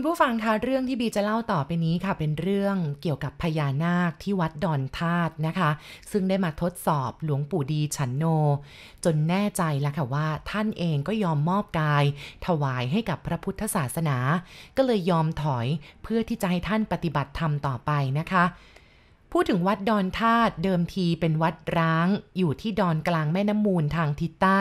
คุณผู้ฟังคะเรื่องที่บีจะเล่าต่อไปนี้ค่ะ เป็นเรื่องเกี่ยวกับพญานาคที่วัดดอนธาตุนะคะ ซึ่งได้มาทดสอบหลวงปู่ดีฉันโน จนแน่ใจแล้วค่ะว่า ท่านเองก็ยอมมอบกาย ถวายให้กับพระพุทธศาสนา ก็เลยยอมถอยเพื่อที่จะให้ท่านปฏิบัติธรรมต่อไปนะคะ พูดถึงวัดดอนธาตุเดิมทีเป็นวัดร้าง อยู่ที่ดอนกลางแม่น้ำมูลทางทิศใต้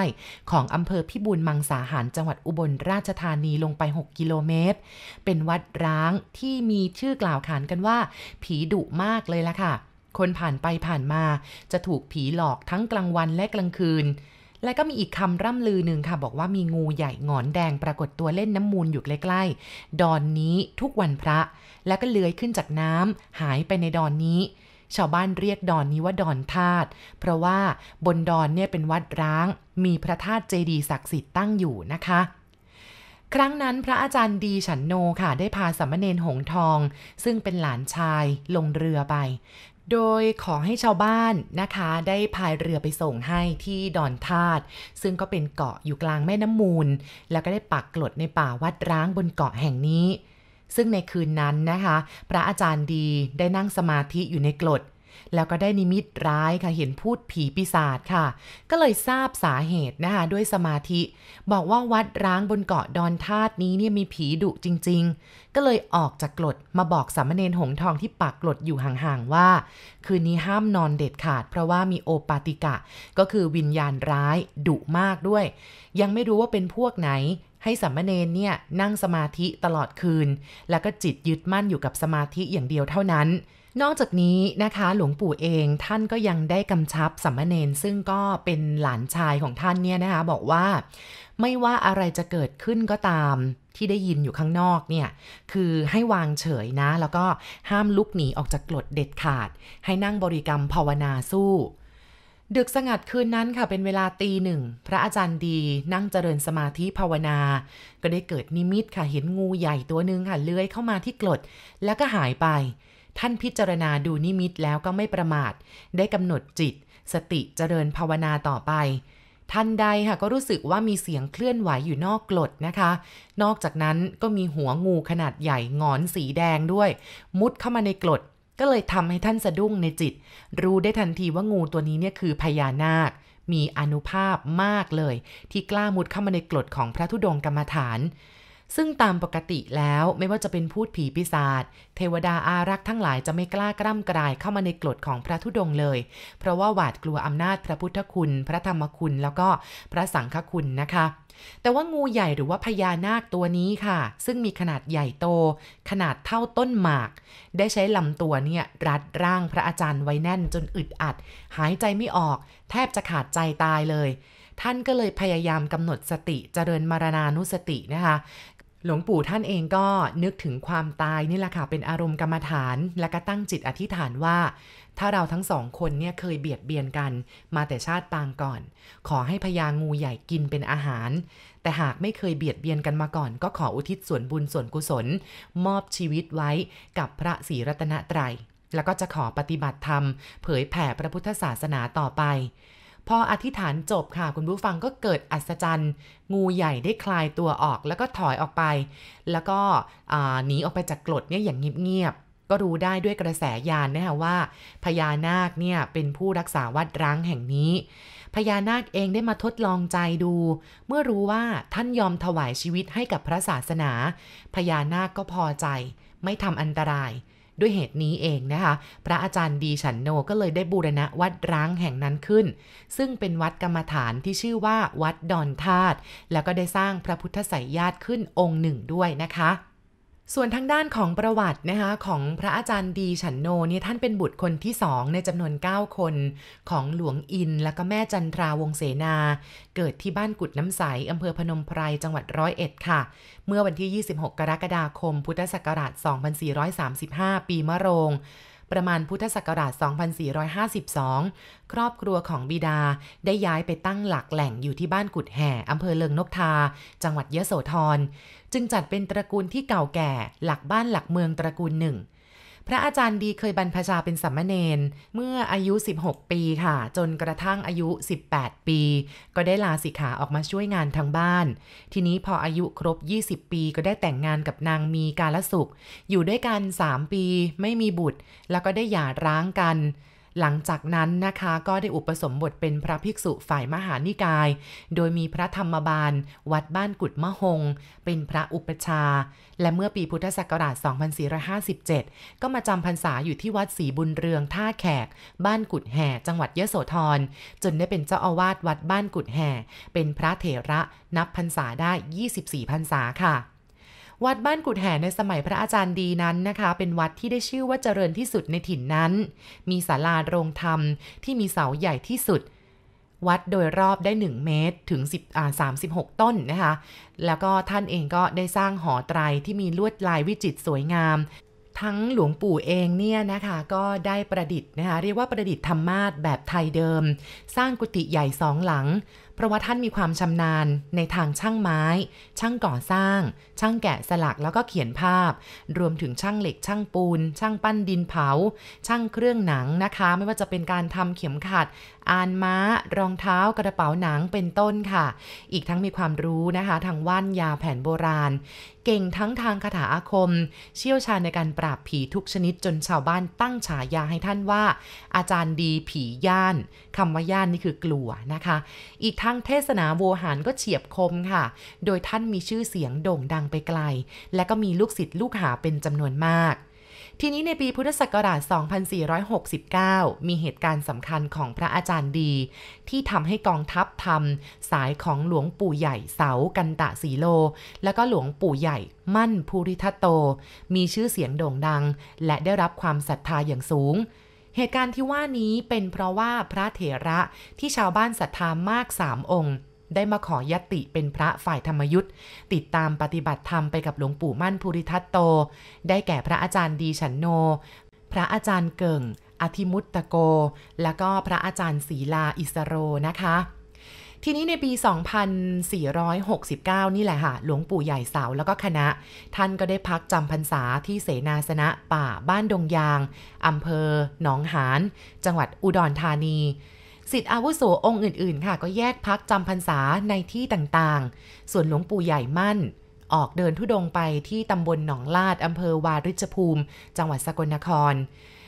ของอำเภอพิบูลมังสาหารจังหวัดอุบลราชธานีลงไป 6 กิโลเมตร เป็นวัดร้างที่มีชื่อกล่าวขานกันว่า ผีดุมากเลยล่ะค่ะ คนผ่านไปผ่านมาจะถูกผีหลอกทั้งกลางวันและกลางคืน และก็มีอีกคำร่ำลือหนึ่งค่ะ บอกว่ามีงูใหญ่งอนแดงปรากฏตัวเล่นน้ำมูลอยู่ใกล้ๆ ดอนนี้ทุกวันพระ แล้วก็เลื้อยขึ้นจากน้ำหายไปในดอนนี้ ชาวบ้านเรียกดอนนี้ว่าดอนธาตุเพราะว่าบนดอนเนี่ยเป็นวัดร้าง มีพระธาตุเจดีย์ศักดิ์สิทธิ์ตั้งอยู่นะคะครั้งนั้นพระอาจารย์ดีฉันโนค่ะ ได้พาสัมมเนนหงทอง ซึ่งเป็นหลานชายลงเรือไป โดยขอให้ชาวบ้านนะคะ ได้พายเรือไปส่งให้ที่ดอนธาตุซึ่งก็เป็นเกาะอยู่กลางแม่น้ำมูล แล้วก็ได้ปักกลดในป่าวัดร้างบนเกาะแห่งนี้ ซึ่งในคืนนั้นนะคะ พระอาจารย์ดีได้นั่งสมาธิอยู่ในกลด แล้วก็ได้นิมิตร้ายค่ะเห็นพูดผีปีศาจค่ะ ก็เลยทราบสาเหตุนะคะด้วยสมาธิ บอกว่าวัดร้างบนเกาะดอนธาตุนี้เนี่ยมีผีดุจริง ๆ ก็เลยออกจากกลดมาบอกสามเณรหงทองที่ปักกลดอยู่ห่างๆว่า คืนนี้ห้ามนอนเด็ดขาด เพราะว่ามีโอปาติกะ ก็คือวิญญาณร้ายดุมากด้วย ยังไม่รู้ว่าเป็นพวกไหนให้สัมมเนนเนี่ยนั่งสมาธิตลอดคืน แล้วก็จิตยึดมั่นอยู่กับสมาธิอย่างเดียวเท่านั้น นอกจากนี้นะคะ หลวงปู่เองท่านก็ยังได้กำชับสัมมเนนซึ่งก็เป็นหลานชายของท่านเนี่ยนะคะ บอกว่า ไม่ว่าอะไรจะเกิดขึ้นก็ตามที่ได้ยินอยู่ข้างนอกเนี่ยคือให้วางเฉยนะ แล้วก็ห้ามลุกหนีออกจากกรดเด็ดขาด ให้นั่งบริกรรมภาวนาสู้ดึกสงัดคืนนั้นค่ะเป็นเวลาตีหนึ่ง พระอาจารย์ดีนั่งเจริญสมาธิภาวนา ก็ได้เกิดนิมิตค่ะเห็นงูใหญ่ตัวหนึ่งค่ะเลื้อยเข้ามาที่กรดแล้วก็หายไป ท่านพิจารณาดูนิมิตแล้วก็ไม่ประมาท ได้กำหนดจิต สติเจริญภาวนาต่อไปทันใดค่ะก็รู้สึกว่ามีเสียงเคลื่อนไหวอยู่นอกกรดนะคะ นอกจากนั้นก็มีหัวงูขนาดใหญ่งอนสีแดงด้วย มุดเข้ามาในกรดก็เลยทำให้ท่านสะดุ้งในจิต รู้ได้ทันทีว่างูตัวนี้เนี่ยคือพญานาค มีอนุภาพมากเลย ที่กล้ามุดเข้ามาในกรดของพระธุดงค์กรรมฐาน ซึ่งตามปกติแล้วไม่ว่าจะเป็นพูดผีปีศาจเทวดาอารักษ์ทั้งหลายจะไม่กล้ากล้ำกลายเข้ามาในกรดของพระธุดงค์เลย เพราะว่าหวาดกลัวอำนาจพระพุทธคุณ พระธรรมคุณ แล้วก็พระสังฆคุณนะคะ แต่ว่างูใหญ่หรือว่าพญานาคตัวนี้ค่ะ ซึ่งมีขนาดใหญ่โต ขนาดเท่าต้นหมาก ได้ใช้ลำตัวเนี่ยรัดร่างพระอาจารย์ไว้แน่นจนอึดอัด หายใจไม่ออก แทบจะขาดใจตายเลยท่านก็เลยพยายามกำหนดสติเจริญมรณานุสตินะคะ หลวงปู่ท่านเองก็นึกถึงความตายนี่แหละค่ะ เป็นอารมณ์กรรมฐาน และก็ตั้งจิตอธิษฐานว่า ถ้าเราทั้งสองคนเนี่ยเคยเบียดเบียนกัน มาแต่ชาติปางก่อน ขอให้พญางูใหญ่กินเป็นอาหาร แต่หากไม่เคยเบียดเบียนกันมาก่อน ก็ขออุทิศส่วนบุญส่วนกุศล มอบชีวิตไว้กับพระศรีรัตนตรัยแล้วก็จะขอปฏิบัติธรรม เผยแผ่พระพุทธศาสนาต่อไป พออธิษฐานจบค่ะคุณผู้ฟังก็เกิดอัศจรรย์ งูใหญ่ได้คลายตัวออกแล้วก็ถอยออกไป แล้วก็หนีออกไปจากกรดเนี่ยอย่างเงียบๆก็รู้ได้ด้วยกระแสยานนะคะว่าพญานาคเนี่ยเป็นผู้รักษาวัดร้างแห่งนี้พญานาคเองได้มาทดลองใจดู เมื่อรู้ว่าท่านยอมถวายชีวิตให้กับพระศาสนา พญานาคก็พอใจ ไม่ทำอันตราย ด้วยเหตุนี้เองนะคะ พระอาจารย์ดีฉันโนก็เลยได้บูรณะวัดร้างแห่งนั้นขึ้น ซึ่งเป็นวัดกรรมฐานที่ชื่อว่าวัดดอนธาตุแล้วก็ได้สร้างพระพุทธไสยญาติขึ้นองค์หนึ่งด้วยนะคะ ส่วนทางด้านของประวัตินะคะของพระอาจารย์ดีฉันโนเนี่ยท่านเป็นบุตรคนที่สองในจำนวน 9 คนของหลวงอิน และก็แม่จันทราวงเสนา เกิดที่บ้านกุดน้ำใสอำเภอพนมไพรจังหวัดร้อยเอ็ดค่ะ เมื่อวันที่ 26 กรกฎาคม พุทธศักราช 2435 ปีมะโรง ประมาณพุทธศักราช 2452 ครอบครัวของบิดาได้ย้ายไปตั้งหลักแหล่งอยู่ที่บ้านกุดแห่อำเภอเลิงนกทา จังหวัดยะโสธร จึงจัดเป็นตระกูลที่เก่าแก่ หลักบ้านหลักเมืองตระกูลหนึ่งพระอาจารย์ดีเคยบรรพชาเป็นสัมมเนนเมื่ออายุ 16 ปีค่ะ จนกระทั่งอายุ 18 ปี ก็ได้ลาสิกขาออกมาช่วยงานทางบ้าน ทีนี้พออายุครบ 20 ปีก็ได้แต่งงานกับนางมีกาลสุข อยู่ด้วยกัน 3 ปีไม่มีบุตร แล้วก็ได้หย่าร้างกัน หลังจากนั้นนะคะก็ได้อุปสมบทเป็นพระภิกษุฝ่ายมหานิกาย โดยมีพระธรรมบาล วัดบ้านกุดมะฮง เป็นพระอุปชา และเมื่อปีพุทธศักราช 2457 ก็มาจำพรรษาอยู่ที่วัดศรีบุญเรืองท่าแขก บ้านกุดแห่ จังหวัดยะโสธร จนได้เป็นเจ้าอาวาสวัดบ้านกุดแห่ เป็นพระเถระนับพรรษาได้ 24พรรษาค่ะ วัดบ้านกุดแห่ในสมัยพระอาจารย์ดีนั้นนะคะ เป็นวัดที่ได้ชื่อว่าเจริญที่สุดในถิ่นนั้น มีศาลาโรงธรรมที่มีเสาใหญ่ที่สุด วัดโดยรอบได้ 1 เมตรถึง10อ่า36 ต้นนะคะ แล้วก็ท่านเองก็ได้สร้างหอไตรที่มีลวดลายวิจิตรสวยงาม ทั้งหลวงปู่เองเนี่ยนะคะก็ได้ประดิษฐ์นะคะเรียกว่าประดิษฐ์ธรรมาสแบบไทยเดิม สร้างกุฏิใหญ่สองหลัง เพราะว่าท่านมีความชำนาญในทางช่างไม้ ช่างก่อสร้าง ช่างแกะสลักแล้วก็เขียนภาพ รวมถึงช่างเหล็ก ช่างปูน ช่างปั้นดินเผา ช่างเครื่องหนังนะคะ ไม่ว่าจะเป็นการทำเข็มขัด อานม้า รองเท้ากระเป๋าหนังเป็นต้นค่ะ อีกทั้งมีความรู้นะคะ ทางว่านยาแผนโบราณ เก่งทั้งทางคาถาอาคม เชี่ยวชาญในการปราบผีทุกชนิดจนชาวบ้านตั้งฉายาให้ท่านว่า อาจารย์ดีผีย่าน คำว่าย่านนี่คือกลัวนะคะ อีกทั้งเทศนาโวหารก็เฉียบคมค่ะ โดยท่านมีชื่อเสียงโด่งดังไปไกล และก็มีลูกศิษย์ลูกหาเป็นจำนวนมากทีนี้ในปีพุทธศักราช 2469 มีเหตุการณ์สำคัญของพระอาจารย์ดี ที่ทำให้กองทัพทำสายของหลวงปู่ใหญ่เสากันตะสีโล แล้วก็หลวงปู่ใหญ่มั่นภูริทัตโต มีชื่อเสียงโด่งดัง และได้รับความศรัทธาอย่างสูง เหตุการณ์ที่ว่านี้เป็นเพราะว่าพระเถระที่ชาวบ้านศรัทธามากสามองค์ ได้มาขอยติเป็นพระฝ่ายธรรมยุทธ์ติดตามปฏิบัติธรรมไปกับหลวงปู่มั่นภูริทัตโต ได้แก่พระอาจารย์ดีฉันโน พระอาจารย์เก่งอธิมุตตโก และก็พระอาจารย์ศีลาอิสโรนะคะ ทีนี้ในปี 2469 นี่แหละค่ะ หลวงปู่ใหญ่เสาแล้วก็คณะ ท่านก็ได้พักจำพรรษาที่เสนาสนะป่าบ้านดงยางอำเภอหนองหาน จังหวัดอุดรธานีสิทธิอาวุโสองค์อื่น ๆ ค่ะ ก็แยกพักจำพรรษาในที่ต่างๆ ส่วนหลวงปู่ใหญ่มั่น ออกเดินทุดงไปที่ตำบลหนองลาดอำเภอวาริชภูมิ จังหวัดสกลนคร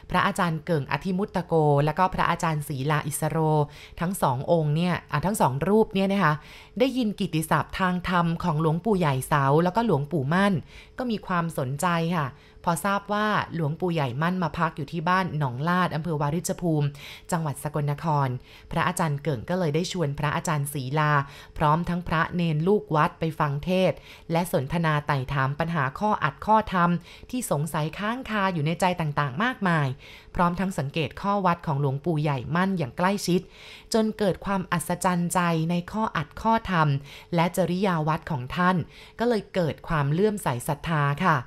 พระอาจารย์เก่งอธิมุตตโก และก็พระอาจารย์ศรีลาอิสโร ทั้งสององค์เนี่ยทั้งสองรูปเนี่ยนะคะได้ยินกิติศัพท์ทางธรรมของหลวงปู่ใหญ่เสาแล้วก็หลวงปู่มั่น ก็มีความสนใจค่ะ พอทราบว่าหลวงปู่ใหญ่มั่นมาพักอยู่ที่บ้านหนองลาดอำเภอวาริชภูมิ จังหวัดสกลนคร พระอาจารย์เก่งก็เลยได้ชวนพระอาจารย์ศรีลา พร้อมทั้งพระเนนลูกวัดไปฟังเทศ และสนทนาไต่ถามปัญหาข้ออัดข้อธรรม ที่สงสัยค้างคาอยู่ในใจต่างๆ มากมาย พร้อมทั้งสังเกตข้อวัดของหลวงปู่ใหญ่มั่นอย่างใกล้ชิด จนเกิดความอัศจรรย์ใจในข้ออัดข้อธรรม และจริยาวัดของท่าน ก็เลยเกิดความเลื่อมใสศรัทธาค่ะ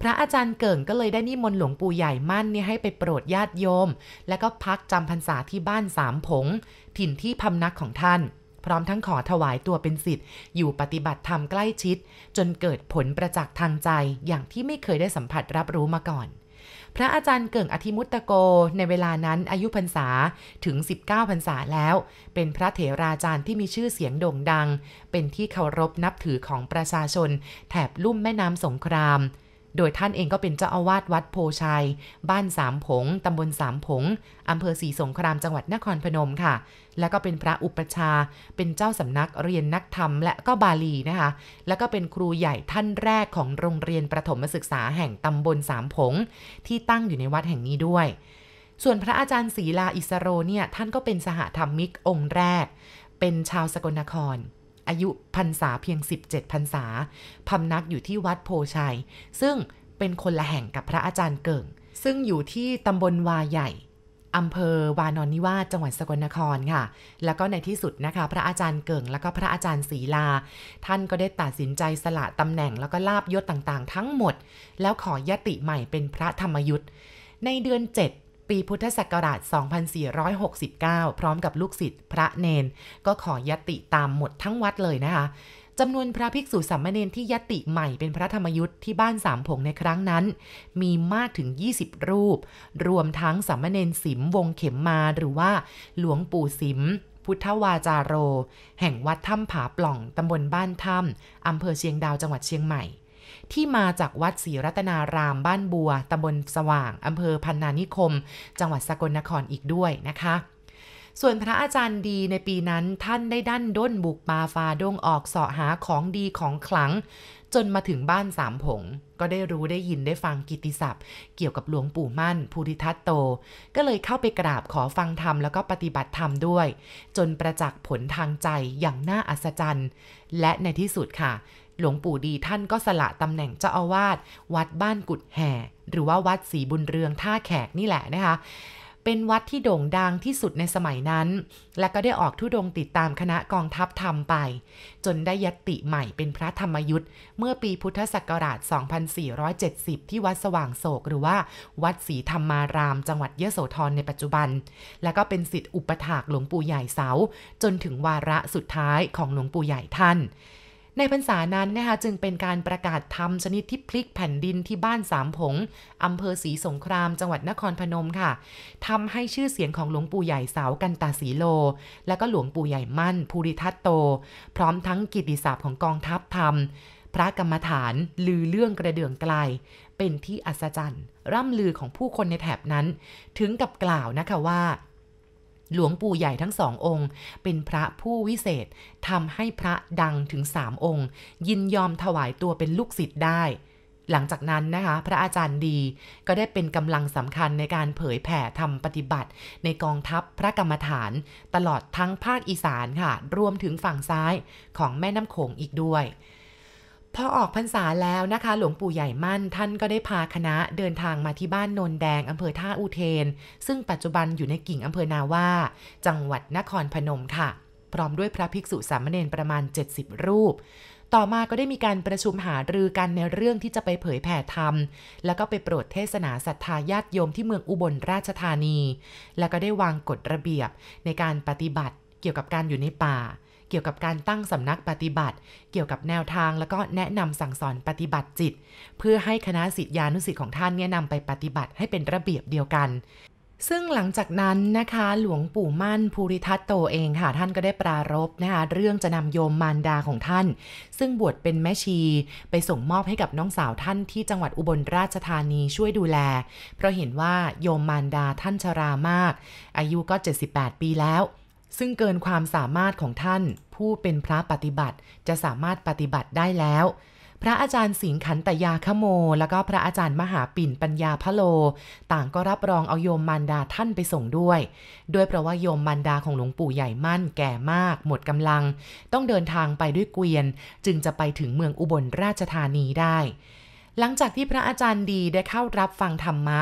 พระอาจารย์เก่งก็เลยได้นิมนต์หลวงปู่ใหญ่มั่นเนี่ยให้ไปโปรดญาติโยม แล้วก็พักจำพรรษาที่บ้านสามผง ถิ่นที่พำนักของท่าน พร้อมทั้งขอถวายตัวเป็นสิทธิ์ อยู่ปฏิบัติธรรมใกล้ชิด จนเกิดผลประจักษ์ทางใจอย่างที่ไม่เคยได้สัมผัสรับรู้มาก่อนพระอาจารย์เก่งอธิมุตตโก ในเวลานั้นอายุพรรษาถึง 19พรรษาแล้ว เป็นพระเถราจารย์ที่มีชื่อเสียงโด่งดัง เป็นที่เคารพนับถือของประชาชน แถบลุ่มแม่น้ำสงคราม โดยท่านเองก็เป็นเจ้าอาวาสวัดโพชัย บ้านสามผง ตำบลสามผง อำเภอศรีสงครามจังหวัดนครพนมค่ะ แล้วก็เป็นพระอุปชา เป็นเจ้าสำนักเรียนนักธรรม และก็บาลีนะคะ แล้วก็เป็นครูใหญ่ท่านแรกของโรงเรียนประถมศึกษาแห่งตำบลสามผง ที่ตั้งอยู่ในวัดแห่งนี้ด้วย ส่วนพระอาจารย์ศรีลาอิสโรเนี่ยท่านก็เป็นสหธรรมิกองค์แรก เป็นชาวสกลนคร อายุพรรษาเพียง 17พรรษาพำนักอยู่ที่วัดโพชัย ซึ่งเป็นคนละแห่งกับพระอาจารย์เก่ง ซึ่งอยู่ที่ตำบลวาใหญ่อำเภอวานอนนิวาสจังหวัดสกลนครค่ะ แล้วก็ในที่สุดนะคะ พระอาจารย์เก่ง แล้วก็พระอาจารย์ศรีลา ท่านก็ได้ตัดสินใจสละตำแหน่งแล้วก็ลาบยศต่างๆ ทั้งหมด แล้วขอยติใหม่เป็นพระธรรมยุทธ์ในเดือน 7 ปีพุทธศักราช 2469 พร้อมกับลูกศิษย์พระเนน ก็ขอยติตามหมดทั้งวัดเลยนะคะจำนวนพระภิกษุสามเณรที่ยติใหม่เป็นพระธรรมยุทธ์ที่บ้านสามผงในครั้งนั้น มีมากถึง 20 รูป รวมทั้งสามเณรสิมวงเข็มมาหรือว่าหลวงปู่สิม พุทธวาจาโร แห่งวัดถ้ำผาปล่องตำบลบ้านถ้ำอำเภอเชียงดาวจังหวัดเชียงใหม่ ที่มาจากวัดศรีรัตนารามบ้านบัวตำบลสว่างอำเภอพันนานิคม จังหวัดสกลนครอีกด้วยนะคะส่วนพระอาจารย์ดีในปีนั้นท่านได้ดั้นด้นบุกปาฟาดงออกเสาะหาของดีของขลัง จนมาถึงบ้านสามผง ก็ได้รู้ได้ยินได้ฟังกิติศัพท์ เกี่ยวกับหลวงปู่มั่น ภูริทัตโต ก็เลยเข้าไปกราบขอฟังธรรมแล้วก็ปฏิบัติธรรมด้วย จนประจักษ์ผลทางใจอย่างน่าอัศจรรย์ และในที่สุดค่ะ หลวงปู่ดีท่านก็สละตำแหน่งเจ้าอาวาสวัดบ้านกุดแห่ หรือว่าวัดศรีบุญเรืองท่าแขกนี่แหละนะคะเป็นวัดที่โด่งดังที่สุดในสมัยนั้น และก็ได้ออกทุดงติดตามคณะกองทัพธรรมไป จนได้ยติใหม่เป็นพระธรรมยุทธ์เมื่อปีพุทธศักราช 2470 ที่วัดสว่างโศก หรือว่าวัดศรีธรรมาราม จังหวัดยโสธรในปัจจุบัน และก็เป็นสิทธิอุปถากหลวงปู่ใหญ่เสา จนถึงวาระสุดท้ายของหลวงปู่ใหญ่ท่าน ในพรรษานั้นนะคะจึงเป็นการประกาศธรรมชนิดที่พลิกแผ่นดินที่บ้านสามผงอำเภอศรีสงครามจังหวัดนครพนมค่ะทำให้ชื่อเสียงของหลวงปู่ใหญ่สาวกันตาสีโล และก็หลวงปู่ใหญ่มั่น ภูริทัตโต พร้อมทั้งกิติศัพท์ของกองทัพธรรม พระกรรมฐานลือเรื่องกระเดื่องไกล เป็นที่อัศจรรย์ ร่ำลือของผู้คนในแถบนั้น ถึงกับกล่าวนะคะว่า หลวงปู่ใหญ่ทั้งสององค์ เป็นพระผู้วิเศษทำให้พระดังถึงสามองค์ ยินยอมถวายตัวเป็นลูกศิษย์ได้ หลังจากนั้นนะคะ พระอาจารย์ดีก็ได้เป็นกำลังสำคัญในการเผยแผ่ทำปฏิบัติ ในกองทัพพระกรรมฐาน ตลอดทั้งภาคอีสานค่ะ รวมถึงฝั่งซ้ายของแม่น้ำโขงอีกด้วย พอออกพรรษาแล้วนะคะ หลวงปู่ใหญ่มั่นท่านก็ได้พาคณะเดินทางมาที่บ้านโนนแดงอำเภอท่าอุเทน ซึ่งปัจจุบันอยู่ในกิ่งอำเภอนาว่า จังหวัดนครพนมค่ะ พร้อมด้วยพระภิกษุสามเณรประมาณ 70 รูป ต่อมาก็ได้มีการประชุมหารือกันในเรื่องที่จะไปเผยแผ่ธรรม แล้วก็ไปโปรดเทศนาศรัทธาญาติโยมที่เมืองอุบลราชธานี แล้วก็ได้วางกฎระเบียบในการปฏิบัติเกี่ยวกับการอยู่ในป่า เกี่ยวกับการตั้งสำนักปฏิบัติ เกี่ยวกับแนวทางแล้วก็แนะนำสั่งสอนปฏิบัติจิต เพื่อให้คณะสิทธิานุสิทธิ์ของท่านเนี่ยนำไปปฏิบัติให้เป็นระเบียบเดียวกันซึ่งหลังจากนั้นนะคะหลวงปู่มั่นภูริทัตโตเองค่ะ ท่านก็ได้ปรารบนะคะเรื่องจะนำโยมมารดาของท่าน ซึ่งบวชเป็นแม่ชี ไปส่งมอบให้กับน้องสาวท่านที่จังหวัดอุบลราชธานีช่วยดูแล เพราะเห็นว่าโยมมารดาท่านชรามาก อายุก็ 78 ปีแล้ว ซึ่งเกินความสามารถของท่าน ผู้เป็นพระปฏิบัติจะสามารถปฏิบัติได้แล้ว พระอาจารย์สิงขันตยาขโม แล้วก็พระอาจารย์มหาปิ่นปัญญาพะโล ต่างก็รับรองเอาโยมมารดาท่านไปส่งด้วย ด้วยเพราะว่าโยมมารดาของหลวงปู่ใหญ่มั่นแก่มาก หมดกำลัง ต้องเดินทางไปด้วยเกวียน จึงจะไปถึงเมืองอุบลราชธานีได้ หลังจากที่พระอาจารย์ดีได้เข้ารับฟังธรรมะ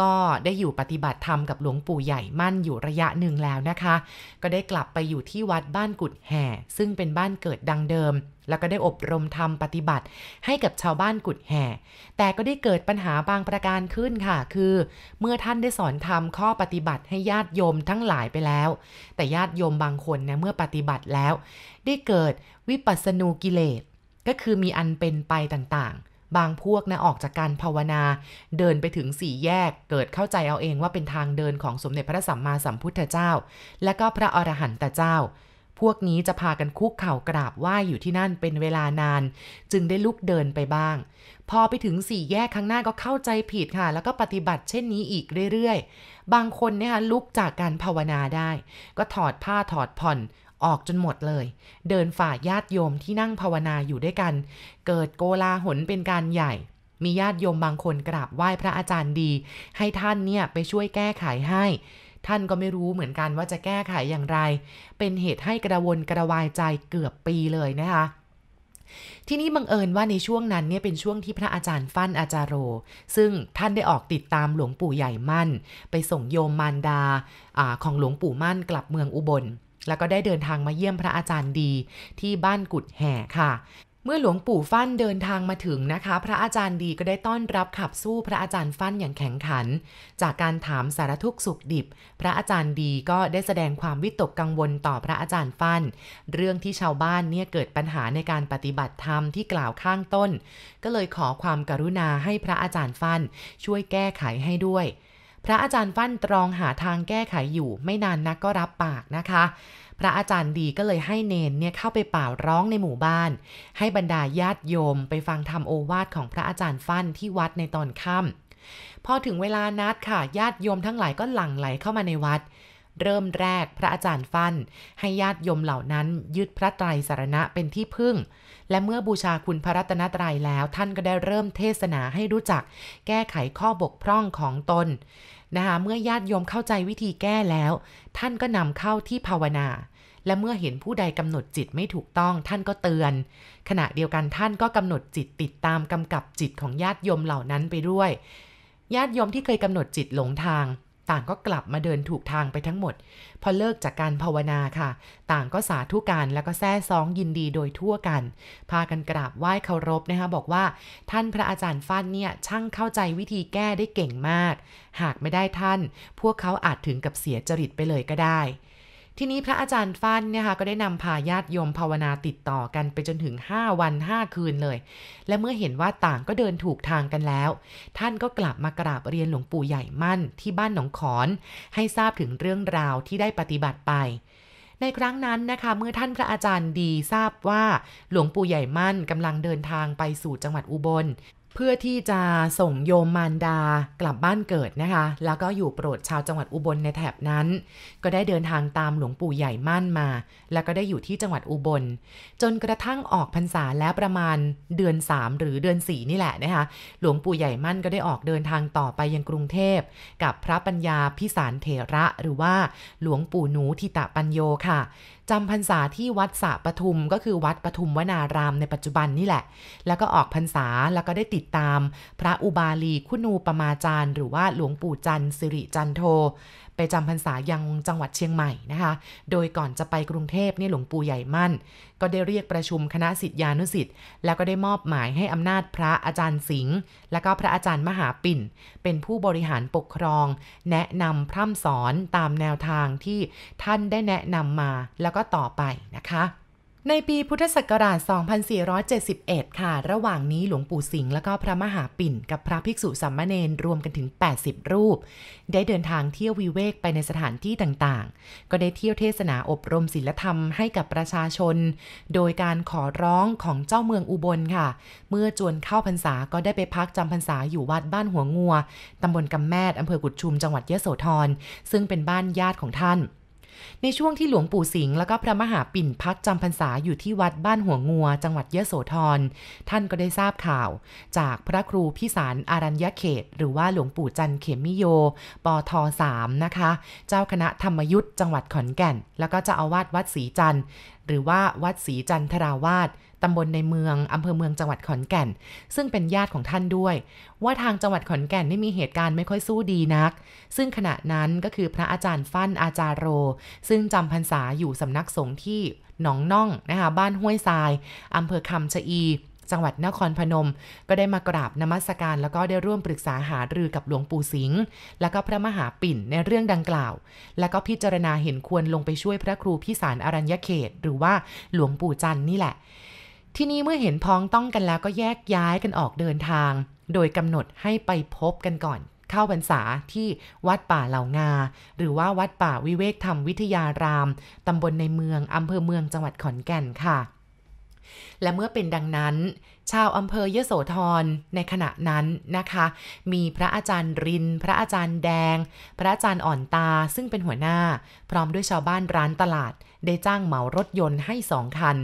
ก็ได้อยู่ปฏิบัติธรรมกับหลวงปู่ใหญ่มั่นอยู่ระยะหนึ่งแล้วนะคะ ก็ได้กลับไปอยู่ที่วัดบ้านกุดแห่ ซึ่งเป็นบ้านเกิดดังเดิม แล้วก็ได้อบรมธรรมปฏิบัติให้กับชาวบ้านกุดแห่ แต่ก็ได้เกิดปัญหาบางประการขึ้นค่ะ คือ เมื่อท่านได้สอนธรรมข้อปฏิบัติให้ญาติโยมทั้งหลายไปแล้ว แต่ญาติโยมบางคนเนี่ยเมื่อปฏิบัติแล้ว ได้เกิดวิปัสสนูกิเลสก็คือมีอันเป็นไปต่างๆ บางพวกนะออกจากการภาวนา เดินไปถึงสี่แยก เกิดเข้าใจเอาเองว่าเป็นทางเดินของสมเด็จพระสัมมาสัมพุทธเจ้า และก็พระอรหันตเจ้า พวกนี้จะพากันคุกเข่ากราบไหว้อยู่ที่นั่นเป็นเวลานาน จึงได้ลุกเดินไปบ้าง พอไปถึงสี่แยกข้างหน้าก็เข้าใจผิดค่ะ แล้วก็ปฏิบัติเช่นนี้อีกเรื่อยๆ บางคนเนี่ยลุกจากการภาวนาได้ ก็ถอดผ้าถอดผ่อน ออกจนหมดเลย เดินฝ่าญาติโยมที่นั่งภาวนาอยู่ด้วยกัน เกิดโกลาหลเป็นการใหญ่ มีญาติโยมบางคนกราบไหว้พระอาจารย์ดี ให้ท่านเนี่ยไปช่วยแก้ไขให้ ท่านก็ไม่รู้เหมือนกันว่าจะแก้ไขอย่างไร เป็นเหตุให้กระวนกระวายใจเกือบปีเลยนะคะที่นี้บังเอิญว่าในช่วงนั้นเนี่ยเป็นช่วงที่พระอาจารย์ฟั่นอาจารโร ซึ่งท่านได้ออกติดตามหลวงปู่ใหญ่มั่น ไปส่งโยมมารดาอของหลวงปู่มั่นกลับเมืองอุบล แล้วก็ได้เดินทางมาเยี่ยมพระอาจารย์ดี ที่บ้านกุดแห่ค่ะ เมื่อหลวงปู่ฟั่นเดินทางมาถึงนะคะ พระอาจารย์ดีก็ได้ต้อนรับขับสู้พระอาจารย์ฟั่นอย่างแข็งขัน จากการถามสารทุกข์สุขดิบ พระอาจารย์ดีก็ได้แสดงความวิตกกังวลต่อพระอาจารย์ฟั่น เรื่องที่ชาวบ้านเนี่ยเกิดปัญหาในการปฏิบัติธรรมที่กล่าวข้างต้น ก็เลยขอความกรุณาให้พระอาจารย์ฟั่นช่วยแก้ไขให้ด้วย พระอาจารย์ฟั่นตรองหาทางแก้ไขอยู่ไม่นานนักก็รับปากนะคะ พระอาจารย์ดีก็เลยให้เนนเนี่ยเข้าไปเป่าร้องในหมู่บ้าน ให้บรรดาญาติโยมไปฟังธรรมโอวาทของพระอาจารย์ฟั่นที่วัดในตอนค่ำพอถึงเวลานัดค่ะญาติโยมทั้งหลายก็หลั่งไหลเข้ามาในวัด เริ่มแรกพระอาจารย์ฟั่น ให้ญาติโยมเหล่านั้นยึดพระไตรสารณะเป็นที่พึ่ง และเมื่อบูชาคุณพระรัตนตรัยแล้วท่านก็ได้เริ่มเทศนาให้รู้จักแก้ไขข้อบกพร่องของตนนะคะเมื่อญาติโยมเข้าใจวิธีแก้แล้ว ท่านก็นำเข้าที่ภาวนา และเมื่อเห็นผู้ใดกำหนดจิตไม่ถูกต้อง ท่านก็เตือน ขณะเดียวกันท่านก็กำหนดจิตติดตามกำกับจิตของญาติโยมเหล่านั้นไปด้วย ญาติโยมที่เคยกำหนดจิตหลงทาง ต่างก็กลับมาเดินถูกทางไปทั้งหมด พอเลิกจากการภาวนาค่ะ ต่างก็สาธุการแล้วก็แซ่ซองยินดีโดยทั่วกัน พากันกราบไหว้เคารพนะคะ บอกว่า ท่านพระอาจารย์ฟั่นเนี่ยช่างเข้าใจวิธีแก้ได้เก่งมาก หากไม่ได้ท่าน พวกเขาอาจถึงกับเสียจริตไปเลยก็ได้ ทีนี้พระอาจารย์ฟันเนี่ยค่ะก็ได้นำพาญาติโยมภาวนาติดต่อกันไปจนถึง 5 วัน 5 คืนเลย และเมื่อเห็นว่าต่างก็เดินถูกทางกันแล้ว ท่านก็กลับมากราบเรียนหลวงปู่ใหญ่มั่นที่บ้านหนองขอน ให้ทราบถึงเรื่องราวที่ได้ปฏิบัติไปในครั้งนั้นนะคะเมื่อท่านพระอาจารย์ดีทราบว่าหลวงปู่ใหญ่มั่นกำลังเดินทางไปสู่จังหวัดอุบล เพื่อที่จะส่งโยมมารดากลับบ้านเกิดนะคะ แล้วก็อยู่โปรดชาวจังหวัดอุบลในแถบนั้น ก็ได้เดินทางตามหลวงปู่ใหญ่มั่นมา แล้วก็ได้อยู่ที่จังหวัดอุบล จนกระทั่งออกพรรษาแล้วประมาณเดือน 3 หรือเดือน 4 นี่แหละนะคะ หลวงปู่ใหญ่มั่นก็ได้ออกเดินทางต่อไปยังกรุงเทพ กับพระปัญญาพิสารเถระหรือว่าหลวงปู่หนูทิตะปัญโยค่ะ จำพรรษาที่วัดสะปทุมก็คือวัดปทุมวนารามในปัจจุบันนี่แหละ แล้วก็ออกพรรษาแล้วก็ได้ติดตาม พระอุบาลีคุณูปมาจารย์ หรือว่าหลวงปู่จันสิริจันโท ไปจำพรรษายังจังหวัดเชียงใหม่นะคะ โดยก่อนจะไปกรุงเทพนี่หลวงปู่ใหญ่มั่น ก็ได้เรียกประชุมคณะสิทธิานุสิทธิ์แล้วก็ได้มอบหมายให้อำนาจพระอาจารย์สิงห์และก็พระอาจารย์มหาปิ่น เป็นผู้บริหารปกครอง แนะนำพร่ำสอนตามแนวทางที่ท่านได้แนะนำมาแล้วก็ต่อไปนะคะ ในปีพุทธศักราช 2471 ค่ะ ระหว่างนี้หลวงปู่สิงห์และก็พระมหาปิ่น กับพระภิกษุสัมมเนรรวมกันถึง 80 รูป ได้เดินทางเที่ยววิเวกไปในสถานที่ต่างๆ ก็ได้เที่ยวเทศนาอบรมศีลธรรมให้กับประชาชน โดยการขอร้องของเจ้าเมืองอุบลค่ะ เมื่อจวนเข้าพรรษาก็ได้ไปพักจำพรรษาอยู่วัดบ้านหัวงัวตำบลกำแมดอำเภอกุดชุมจังหวัดยะโสธรซึ่งเป็นบ้านญาติของท่าน ในช่วงที่หลวงปู่สิงห์แล้วก็พระมหาปิ่นพักจำพรรษาอยู่ที่วัดบ้านหัวงัว จังหวัดยะโสธร ท่านก็ได้ทราบข่าว จากพระครูพิสารอารัญญเขต หรือว่าหลวงปู่จันเขมิโย ปทสามนะคะ เจ้าคณะธรรมยุทธจังหวัดขอนแก่น แล้วก็จะอาวาสวัดศรีจันทร์ หรือว่าวัดศรีจันทราวาสตำบลในเมืองอำเภอเมืองจังหวัดขอนแก่น ซึ่งเป็นญาติของท่านด้วย ว่าทางจังหวัดขอนแก่นได้มีเหตุการณ์ไม่ค่อยสู้ดีนัก ซึ่งขณะนั้นก็คือพระอาจารย์ฟั่นอาจารโร ซึ่งจำพรรษาอยู่สำนักสงฆ์ที่หนองน่องนะคะบ้านห้วยทรายอำเภอคำชะอี จังหวัดนครพนม ก็ได้มากราบนมัสการ แล้วก็ได้ร่วมปรึกษาหารือกับหลวงปู่สิงห์แล้วก็พระมหาปิ่นในเรื่องดังกล่าว แล้วก็พิจารณาเห็นควรลงไปช่วยพระครูพิสารอรัญญเขต หรือว่าหลวงปู่จันนี่แหละ ที่นี้เมื่อเห็นพ้องต้องกันแล้วก็แยกย้ายกันออกเดินทาง โดยกำหนดให้ไปพบกันก่อนเข้าพรรษาที่วัดป่าเหล่างา หรือว่าวัดป่าวิเวกธรรมวิทยาราม ตำบลในเมือง อำเภอเมืองจังหวัดขอนแก่นค่ะ และเมื่อเป็นดังนั้น ชาวอำเภอยโสธรในขณะนั้นนะคะ มีพระอาจารย์ริน พระอาจารย์แดง พระอาจารย์อ่อนตาซึ่งเป็นหัวหน้า พร้อมด้วยชาวบ้านร้านตลาด ได้จ้างเหมารถยนต์ให้สองคัน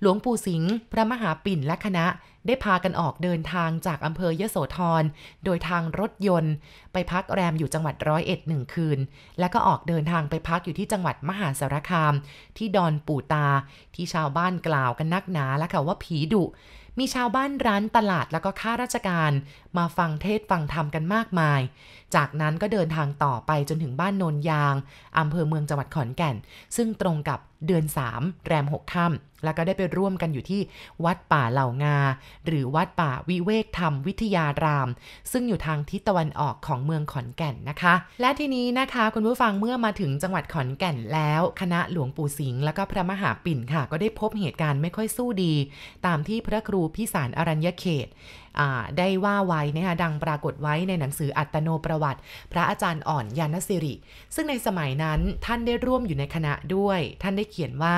หลวงปู่สิงห์พระมหาปิ่นและคณะ ได้พากันออกเดินทางจากอำเภอยโสธร โดยทางรถยนต์ ไปพักแรมอยู่จังหวัดร้อยเอ็ดหนึ่งคืน แล้วก็ออกเดินทางไปพักอยู่ที่จังหวัดมหาสารคาม ที่ดอนปู่ตา ที่ชาวบ้านกล่าวกันนักหนาแล้วค่ะว่าผีดุ มีชาวบ้านร้านตลาดแล้วก็ข้าราชการ มาฟังเทศฟังธรรมกันมากมาย จากนั้นก็เดินทางต่อไปจนถึงบ้านโนนยางอำเภอเมืองจังหวัดขอนแก่น ซึ่งตรงกับเดือน 3 แรม 6 ค่ำ แล้วก็ได้ไปร่วมกันอยู่ที่วัดป่าเหล่างา หรือวัดป่าวิเวกธรรมวิทยาราม ซึ่งอยู่ทางทิศตะวันออกของเมืองขอนแก่นนะคะ และทีนี้นะคะคุณผู้ฟังเมื่อมาถึงจังหวัดขอนแก่นแล้ว คณะหลวงปู่สิงห์แล้วก็พระมหาปิ่นค่ะ ก็ได้พบเหตุการณ์ไม่ค่อยสู้ดี ตามที่พระครูพิสารอรัญญเขตได้ว่าไว้นะคะดังปรากฏไว้ในหนังสืออัตโนประวัติ พระอาจารย์อ่อนยานสิริ ซึ่งในสมัยนั้นท่านได้ร่วมอยู่ในคณะด้วย ท่านได้เขียนว่า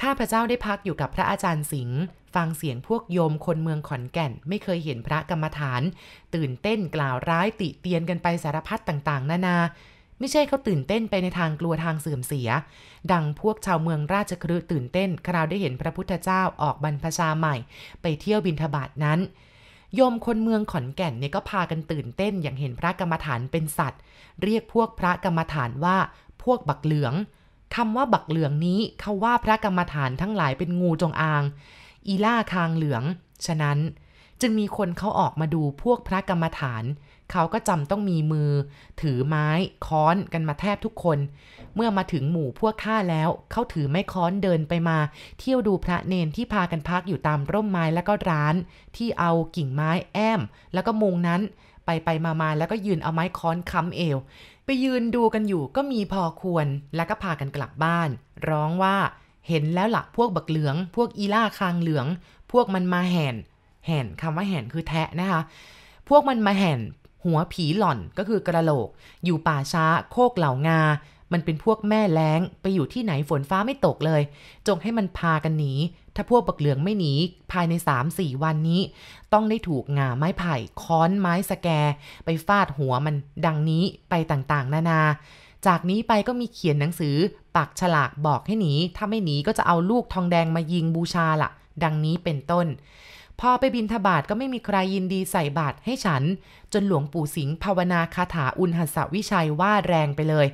ข้าพเจ้าได้พักอยู่กับพระอาจารย์สิงห์ฟังเสียงพวกโยมคนเมืองขอนแก่น ไม่เคยเห็นพระกรรมฐาน ตื่นเต้นกล่าวร้ายติเตียนกันไปสารพัดต่างๆ นานา ไม่ใช่เขาตื่นเต้นไปในทางกลัวทางเสื่อมเสีย ดังพวกชาวเมืองราชคฤห์ตื่นเต้น คราวได้เห็นพระพุทธเจ้าออกบรรพชาใหม่ ไปเที่ยวบินทบาทนั้นโยมคนเมืองขอนแก่นเนี่ยก็พากันตื่นเต้นอย่างเห็นพระกรรมฐานเป็นสัตว์ เรียกพวกพระกรรมฐานว่าพวกบักเหลือง คำว่าบักเหลืองนี้เขาว่าพระกรรมฐานทั้งหลายเป็นงูจงอาง อีล่าคางเหลือง ฉะนั้นจึงมีคนเขาออกมาดูพวกพระกรรมฐาน เขาก็จำต้องมีมือ ถือไม้ค้อนกันมาแทบทุกคน เมื่อมาถึงหมู่พวกข้าแล้ว เขาถือไม้ค้อนเดินไปมา เที่ยวดูพระเนนที่พากันพักอยู่ตามร่มไม้แล้วก็ร้าน ที่เอากิ่งไม้แอม แล้วก็มุงนั้น ไปไปมามาแล้วก็ยืนเอาไม้ค้อนค้ำเอว ไปยืนดูกันอยู่ก็มีพอควรแล้วก็พากันกลับบ้าน ร้องว่าเห็นแล้วหลักพวกบักเหลือง พวกอีล่าคางเหลือง พวกมันมาแห่น แห่นคำว่าแห่นคือแทะนะคะ พวกมันมาแห่น หัวผีหล่อนก็คือกระโหลก อยู่ป่าช้าโคกเหล่างา มันเป็นพวกแม่แล้ง ไปอยู่ที่ไหนฝนฟ้าไม่ตกเลย จงให้มันพากันหนี ถ้าพวกบักเหลืองไม่หนีภายใน 3-4 วันนี้ ต้องได้ถูกงาไม้ไผ่ค้อนไม้สแก ไปฟาดหัวมันดังนี้ไปต่างๆ นานา จากนี้ไปก็มีเขียนหนังสือปักฉลากบอกให้หนี ถ้าไม่หนีก็จะเอาลูกทองแดงมายิงบูชาละ่ะ ดังนี้เป็นต้น พอไปบินทบาทก็ไม่มีใครยินดีใส่บาตรให้ฉัน จนหลวงปู่สิงห์ภาวนาคาถาอุณหัสวิชัยว่าแรงไปเลย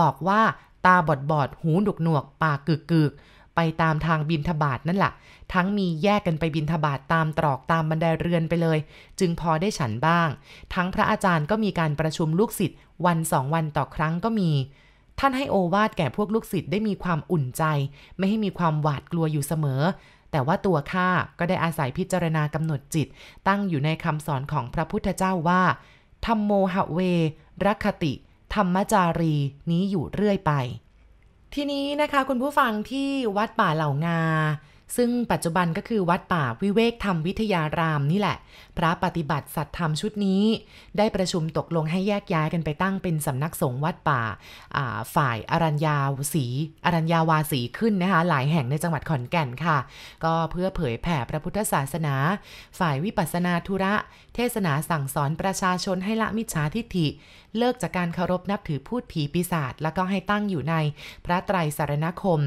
บอกว่าตาบอดบอดหูหนวกหนวกปากกึกกึก ไปตามทางบินทบาทนั่นแหละทั้งมีแยกกันไปบินทบาทตามตรอกตามบันไดเรือนไปเลย จึงพอได้ฉันบ้าง ทั้งพระอาจารย์ก็มีการประชุมลูกศิษย์วันสองวันต่อครั้งก็มี ท่านให้โอวาดแก่พวกลูกศิษย์ได้มีความอุ่นใจ ไม่ให้มีความหวาดกลัวอยู่เสมอ แต่ว่าตัวข้าก็ได้อาศัยพิจารณากำหนดจิต ตั้งอยู่ในคำสอนของพระพุทธเจ้าว่าธรรมโมหะเวรัคติ ธรรมจารีนี้อยู่เรื่อยไป ทีนี้นะคะคุณผู้ฟังที่วัดป่าเหล่างา ซึ่งปัจจุบันก็คือวัดป่าวิเวกธรรมวิทยารามนี่แหละ พระปฏิบัติสัตยธรรมชุดนี้ ได้ประชุมตกลงให้แยกย้ายกันไปตั้งเป็นสำนักสงฆ์วัดป่าฝ่ายอรัญญาสีอรัญญาวาสีขึ้นนะคะ หลายแห่งในจังหวัดขอนแก่นค่ะ ก็เพื่อเผยแผ่พระพุทธศาสนา ฝ่ายวิปัสสนาธุระ เทศนาสั่งสอนประชาชนให้ละมิจฉาทิฏฐิ เลิกจากการเคารพนับถือพูดผีปีศาจแล้วก็ให้ตั้งอยู่ในพระไตรสารณคม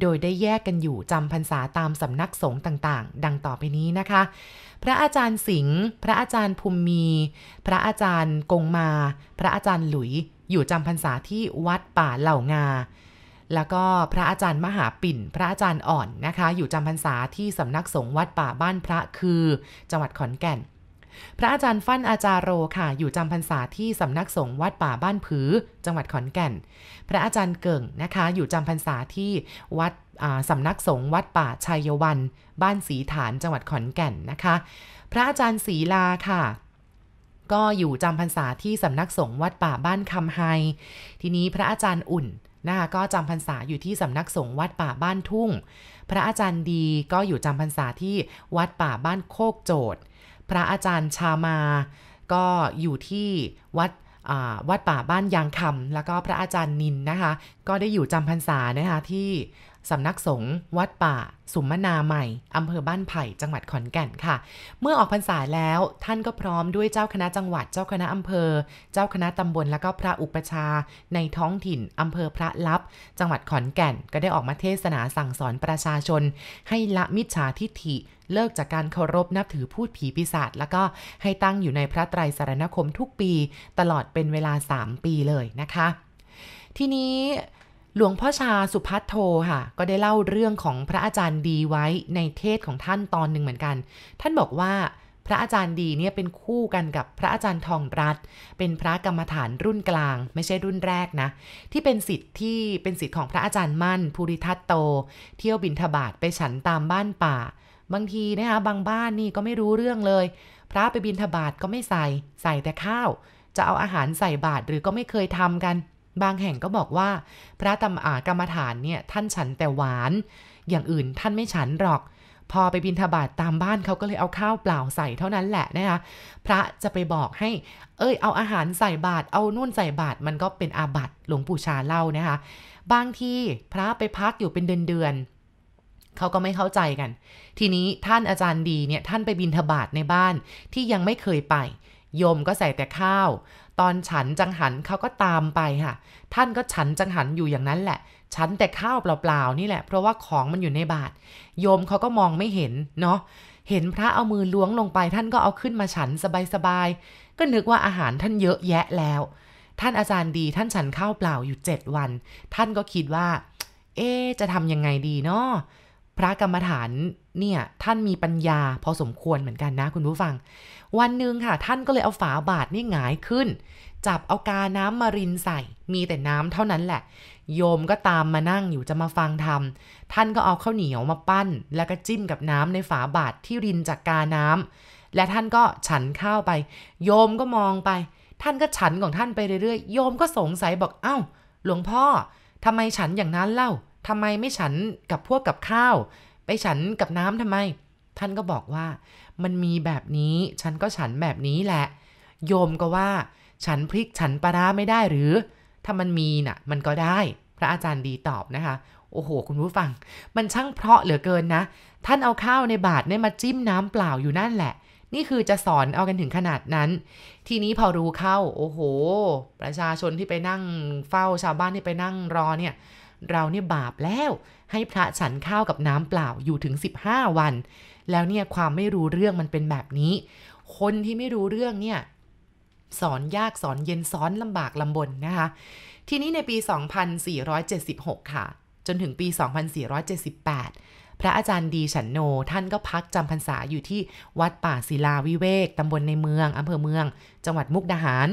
โดยได้แยกกันอยู่จำพรรษาตามสำนักสงฆ์ต่างๆ ดังต่อไปนี้นะคะ พระอาจารย์สิงห์พระอาจารย์ภูมิมี พระอาจารย์กงมา พระอาจารย์หลุย อยู่จำพรรษาที่วัดป่าเหล่างาแล้วก็พระอาจารย์มหาปิ่น พระอาจารย์อ่อนนะคะ อยู่จำพรรษาที่สำนักสงฆ์วัดป่าบ้านพระคือ จังหวัดขอนแก่น พระอาจารย์ฟั่นอาจารโรค่ะ อยู่จำพรรษาที่สำนักสงฆ์วัดป่าบ้านผือ จังหวัดขอนแก่น พระอาจารย์เก่งนะคะ อยู่จำพรรษาที่วัดสำนักสงฆ์วัดป่าชัยวัน บ้านสีฐานจังหวัดขอนแก่นนะคะ พระอาจารย์ศรีลาค่ะก็อยู่จำพรรษาที่สำนักสงฆ์วัดป่าบ้านคำไฮ ทีนี้พระอาจารย์อุ่นนะคะก็จำพรรษาอยู่ที่สำนักสงฆ์วัดป่าบ้านทุ่ง พระอาจารย์ดีก็อยู่จำพรรษาที่วัดป่าบ้านโคกโจด พระอาจารย์ชามา ก็อยู่ที่วัดวัดป่าบ้านยางคำแล้วก็พระอาจารย์นินนะคะ ก็ได้อยู่จำพรรษานะคะที่ สำนักสงฆ์วัดป่า สุมนาใหม่อำเภอบ้านไผ่จังหวัดขอนแก่นค่ะ เมื่อออกพรรษาแล้วท่านก็พร้อมด้วยเจ้าคณะจังหวัดเจ้าคณะอำเภอ เจ้าคณะตำบลและก็พระอุปชา ในท้องถิ่นอำเภอพระลับ จังหวัดขอนแก่นก็ได้ออกมาเทศนาสั่งสอนประชาชน ให้ละมิจฉาทิฏฐิเลิกจากการเคารพนับถือพูดผีปีศาจแล้วก็ให้ตั้งอยู่ในพระไตรสารณคมทุกปี ตลอดเป็นเวลา 3 ปีเลยนะคะ ทีนี้ หลวงพ่อชาสุพัทโทค่ะ ก็ได้เล่าเรื่องของพระอาจารย์ดีไว้ในเทศของท่านตอนหนึ่งเหมือนกัน ท่านบอกว่าพระอาจารย์ดีเนี่ยเป็นคู่กันกับพระอาจารย์ทองรัตเป็นพระกรรมฐานรุ่นกลาง ไม่ใช่รุ่นแรกนะ ที่เป็นสิทธิ์ที่เป็นสิทธิ์ของพระอาจารย์มั่น ภูริทัตโต เที่ยวบินทบาทไปฉันตามบ้านป่า บางทีนะคะบางบ้านนี่ก็ไม่รู้เรื่องเลย พระไปบินทบาทก็ไม่ใส่ใส่แต่ข้าว จะเอาอาหารใส่บาตรหรือก็ไม่เคยทำกัน บางแห่งก็บอกว่า พระตำอากรรมฐานเนี่ยท่านฉันแต่หวาน อย่างอื่นท่านไม่ฉันหรอก พอไปบินทบาทตามบ้านเขาก็เลยเอาข้าวเปล่าใส่เท่านั้นแหละนะคะพระจะไปบอกให้ เอ้ย เอาอาหารใส่บาตรเอานุ่นใส่บาตรมันก็เป็นอาบัติหลวงปู่ชาเล่านะคะบางทีพระไปพักอยู่เป็นเดือนๆเขาก็ไม่เข้าใจกัน ทีนี้ท่านอาจารย์ดีเนี่ยท่านไปบินทบาทในบ้านที่ยังไม่เคยไปโยมก็ใส่แต่ข้าว ตอนฉันจังหันเขาก็ตามไปค่ะ ท่านก็ฉันจังหันอยู่อย่างนั้นแหละ ฉันแต่ข้าวเปล่าๆนี่แหละ เพราะว่าของมันอยู่ในบาตรโยมเขาก็มองไม่เห็นเนาะเห็นพระเอามือล้วงลงไป ท่านก็เอาขึ้นมาฉันสบายๆก็นึกว่าอาหารท่านเยอะแยะแล้ว ท่านอาจารย์ดีท่านฉันข้าวเปล่าอยู่เจ็ดวัน ท่านก็คิดว่า เอ๊จะทำยังไงดีเนาะ พระกรรมฐานเนี่ยท่านมีปัญญาพอสมควรเหมือนกันนะคุณผู้ฟัง วันหนึ่งค่ะ ท่านก็เลยเอาฝาบาทนี่หงายขึ้น จับเอากาน้ำมารินใส่ มีแต่น้ำเท่านั้นแหละ โยมก็ตามมานั่งอยู่จะมาฟังธรรม ท่านก็เอาข้าวเหนียวมาปั้น แล้วก็จิ้มกับน้ำในฝาบาทที่รินจากกาน้ำและท่านก็ฉันข้าวไป โยมก็มองไป ท่านก็ฉันของท่านไปเรื่อยๆ โยมก็สงสัยบอกเอา้า หลวงพ่อทำไมฉันอย่างนั้นเล่า ทำไมไม่ฉันกับพวกกับข้าว ไปฉันกับน้ำทำไม ท่านก็บอกว่า มันมีแบบนี้ฉันก็ฉันแบบนี้แหละ โยมก็ว่า ฉันพริกฉันปลาร้าไม่ได้หรือ ถ้ามันมีน่ะ มันก็ได้ พระอาจารย์ดีตอบนะคะ โอ้โห คุณผู้ฟัง มันช่างเพราะเหลือเกินนะ ท่านเอาข้าวในบาทเนี่ยมาจิ้มน้ำเปล่าอยู่นั่นแหละนี่คือจะสอนเอากันถึงขนาดนั้น ทีนี้พอรู้เข้า โอ้โห ประชาชนที่ไปนั่งเฝ้าชาวบ้านที่ไปนั่งรอเนี่ย เราเนี่ยบาปแล้ว ให้พระฉันข้าวกับน้ำเปล่าอยู่ถึง 15 วัน แล้วเนี่ยความไม่รู้เรื่องมันเป็นแบบนี้ คนที่ไม่รู้เรื่องเนี่ยสอนยากสอนเย็นสอนลำบากลำบนนะคะ ทีนี้ในปี 2476 ค่ะ จนถึงปี 2478 พระอาจารย์ดีฉันโน ท่านก็พักจำพรรษาอยู่ที่วัดป่าศิลาวิเวกตำบลในเมืองอำเภอเมือง จังหวัดมุกดาหาร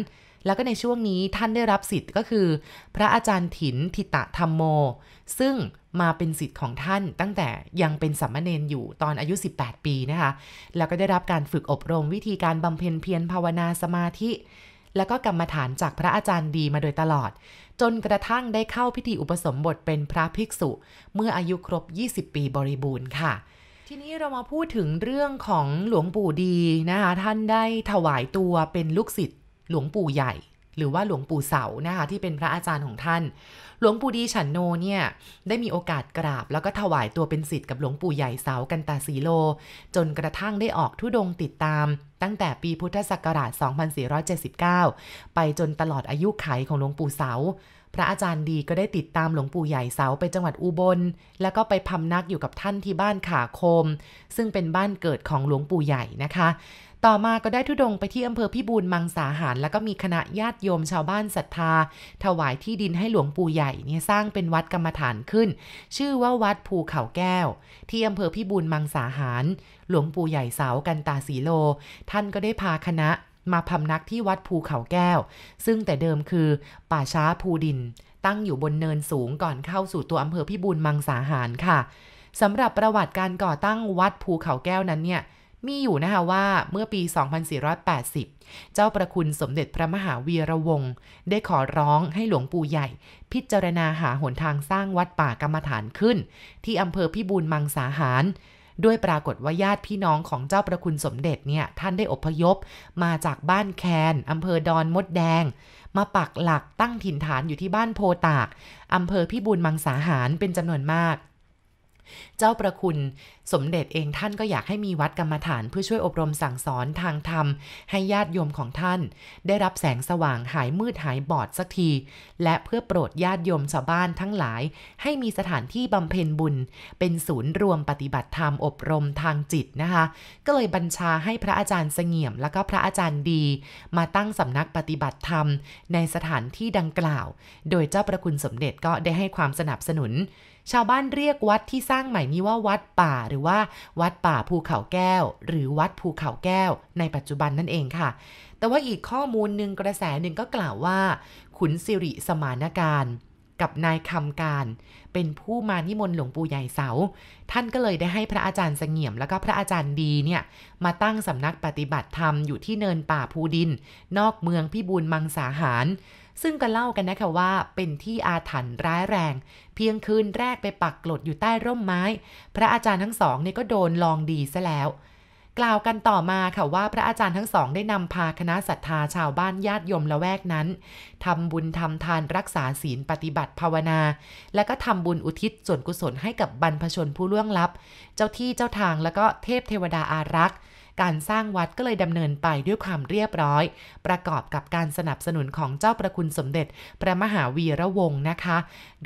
แล้วก็ในช่วงนี้ท่านได้รับสิทธิ์ก็คือ พระอาจารย์ถินทิตะธรรมโม ซึ่งมาเป็นสิทธิ์ของท่านตั้งแต่ยังเป็นสัมมาเนนอยู่ตอนอายุ 18 ปีนะคะ แล้วก็ได้รับการฝึกอบรมวิธีการบำเพ็ญเพียรภาวนาสมาธิ แล้วก็กรรมฐานจากพระอาจารย์ดีมาโดยตลอด จนกระทั่งได้เข้าพิธีอุปสมบทเป็นพระภิกษุ เมื่ออายุครบ 20 ปีบริบูรณ์ค่ะทีนี้เรามาพูดถึงเรื่องของหลวงปู่ดีนะคะท่านได้ถวายตัวเป็นลูกศิษย์ หลวงปู่ใหญ่ หรือว่าหลวงปู่เสานะคะที่เป็นพระอาจารย์ของท่าน หลวงปู่ดีฉันโนเนี่ยได้มีโอกาสกราบ แล้วก็ถวายตัวเป็นศิษย์กับหลวงปู่ใหญ่เสากันตาสีโล จนกระทั่งได้ออกทุดงติดตาม ตั้งแต่ปีพุทธศักราช 2479 ไปจนตลอดอายุไขของหลวงปู่เสาพระอาจารย์ดีก็ได้ติดตามหลวงปู่ใหญ่เสาไปจังหวัดอุบล แล้วก็ไปพำนักอยู่กับท่านที่บ้านขาโคม ซึ่งเป็นบ้านเกิดของหลวงปู่ใหญ่นะคะ ต่อมาก็ได้ทุดงไปที่อำเภอพิบูลมังสาหาร แล้วก็มีคณะญาติโยมชาวบ้านศรัทธา ถวายที่ดินให้หลวงปู่ใหญ่เนี่ยสร้างเป็นวัดกรรมฐานขึ้น ชื่อว่าวัดภูเขาแก้ว ที่อำเภอพิบูลมังสาหาร หลวงปู่ใหญ่สาวกันตาสีโล ท่านก็ได้พาคณะมาพำนักที่วัดภูเขาแก้ว ซึ่งแต่เดิมคือป่าช้าภูดิน ตั้งอยู่บนเนินสูงก่อนเข้าสู่ตัวอำเภอพิบูลมังสาหารค่ะสำหรับประวัติการก่อตั้งวัดภูเขาแก้วนั้นเนี่ย มีอยู่นะคะว่าเมื่อปี 2480 เจ้าประคุณสมเด็จพระมหาวีระวงศ์ได้ขอร้องให้หลวงปู่ใหญ่ พิจารณาหาหนทางสร้างวัดป่ากรรมฐานขึ้น ที่อำเภอพิบูลมังสาหาร ด้วยปรากฏว่าญาติพี่น้องของเจ้าประคุณสมเด็จเนี่ยท่านได้อพยพ มาจากบ้านแคนอำเภอดอนมดแดง มาปักหลักตั้งถิ่นฐานอยู่ที่บ้านโพตากอำเภอพิบูลมังสาหารเป็นจำนวนมาก เจ้าประคุณสมเด็จเองท่านก็อยากให้มีวัดกรรมฐานเพื่อช่วยอบรมสั่งสอนทางธรรม ให้ญาติโยมของท่าน ได้รับแสงสว่างหายมืดหายบอดสักที และเพื่อโปรดญาติโยมชาวบ้านทั้งหลาย ให้มีสถานที่บำเพ็ญบุญ เป็นศูนย์รวมปฏิบัติธรรมอบรมทางจิตนะคะ ก็เลยบัญชาให้พระอาจารย์เสงี่ยม และก็พระอาจารย์ดี มาตั้งสำนักปฏิบัติธรรม ในสถานที่ดังกล่าว โดยเจ้าประคุณสมเด็จก็ได้ให้ความสนับสนุน ชาวบ้านเรียกวัดที่สร้างใหม่นี้ว่าวัดป่าหรือว่าวัดป่าภูเขาแก้ว หรือวัดภูเขาแก้ว ในปัจจุบันนั่นเองค่ะ แต่ว่าอีกข้อมูลหนึ่งกระแสหนึ่งก็กล่าวว่า ขุนสิริสมานการกับนายคำการ เป็นผู้มานิมนต์หลวงปู่ใหญ่เสา ท่านก็เลยได้ให้พระอาจารย์เสงี่ยม แล้วก็พระอาจารย์ดีเนี่ยมาตั้งสำนักปฏิบัติธรรมอยู่ที่เนินป่าภูดิน นอกเมืองพิบูลมังสาหาร ซึ่งก็เล่ากันนะคะว่าเป็นที่อาถรรพ์ร้ายแรง เพียงคืนแรกไปปักกลดอยู่ใต้ร่มไม้ พระอาจารย์ทั้งสองเนี่ยก็โดนลองดีซะแล้ว กล่าวกันต่อมาค่ะว่าพระอาจารย์ทั้งสองได้นำพาคณะศรัทธาชาวบ้านญาติโยมละแวกนั้นทำบุญทำทานรักษาศีลปฏิบัติภาวนา และก็ทำบุญอุทิศส่วนกุศลให้กับบรรพชนผู้ล่วงลับ เจ้าที่เจ้าทางแล้วก็เทพเทวดาอารักษ์ การสร้างวัดก็เลยดำเนินไปด้วยความเรียบร้อย ประกอบกับการสนับสนุนของเจ้าประคุณสมเด็จ พระมหาวีระวงศ์นะคะ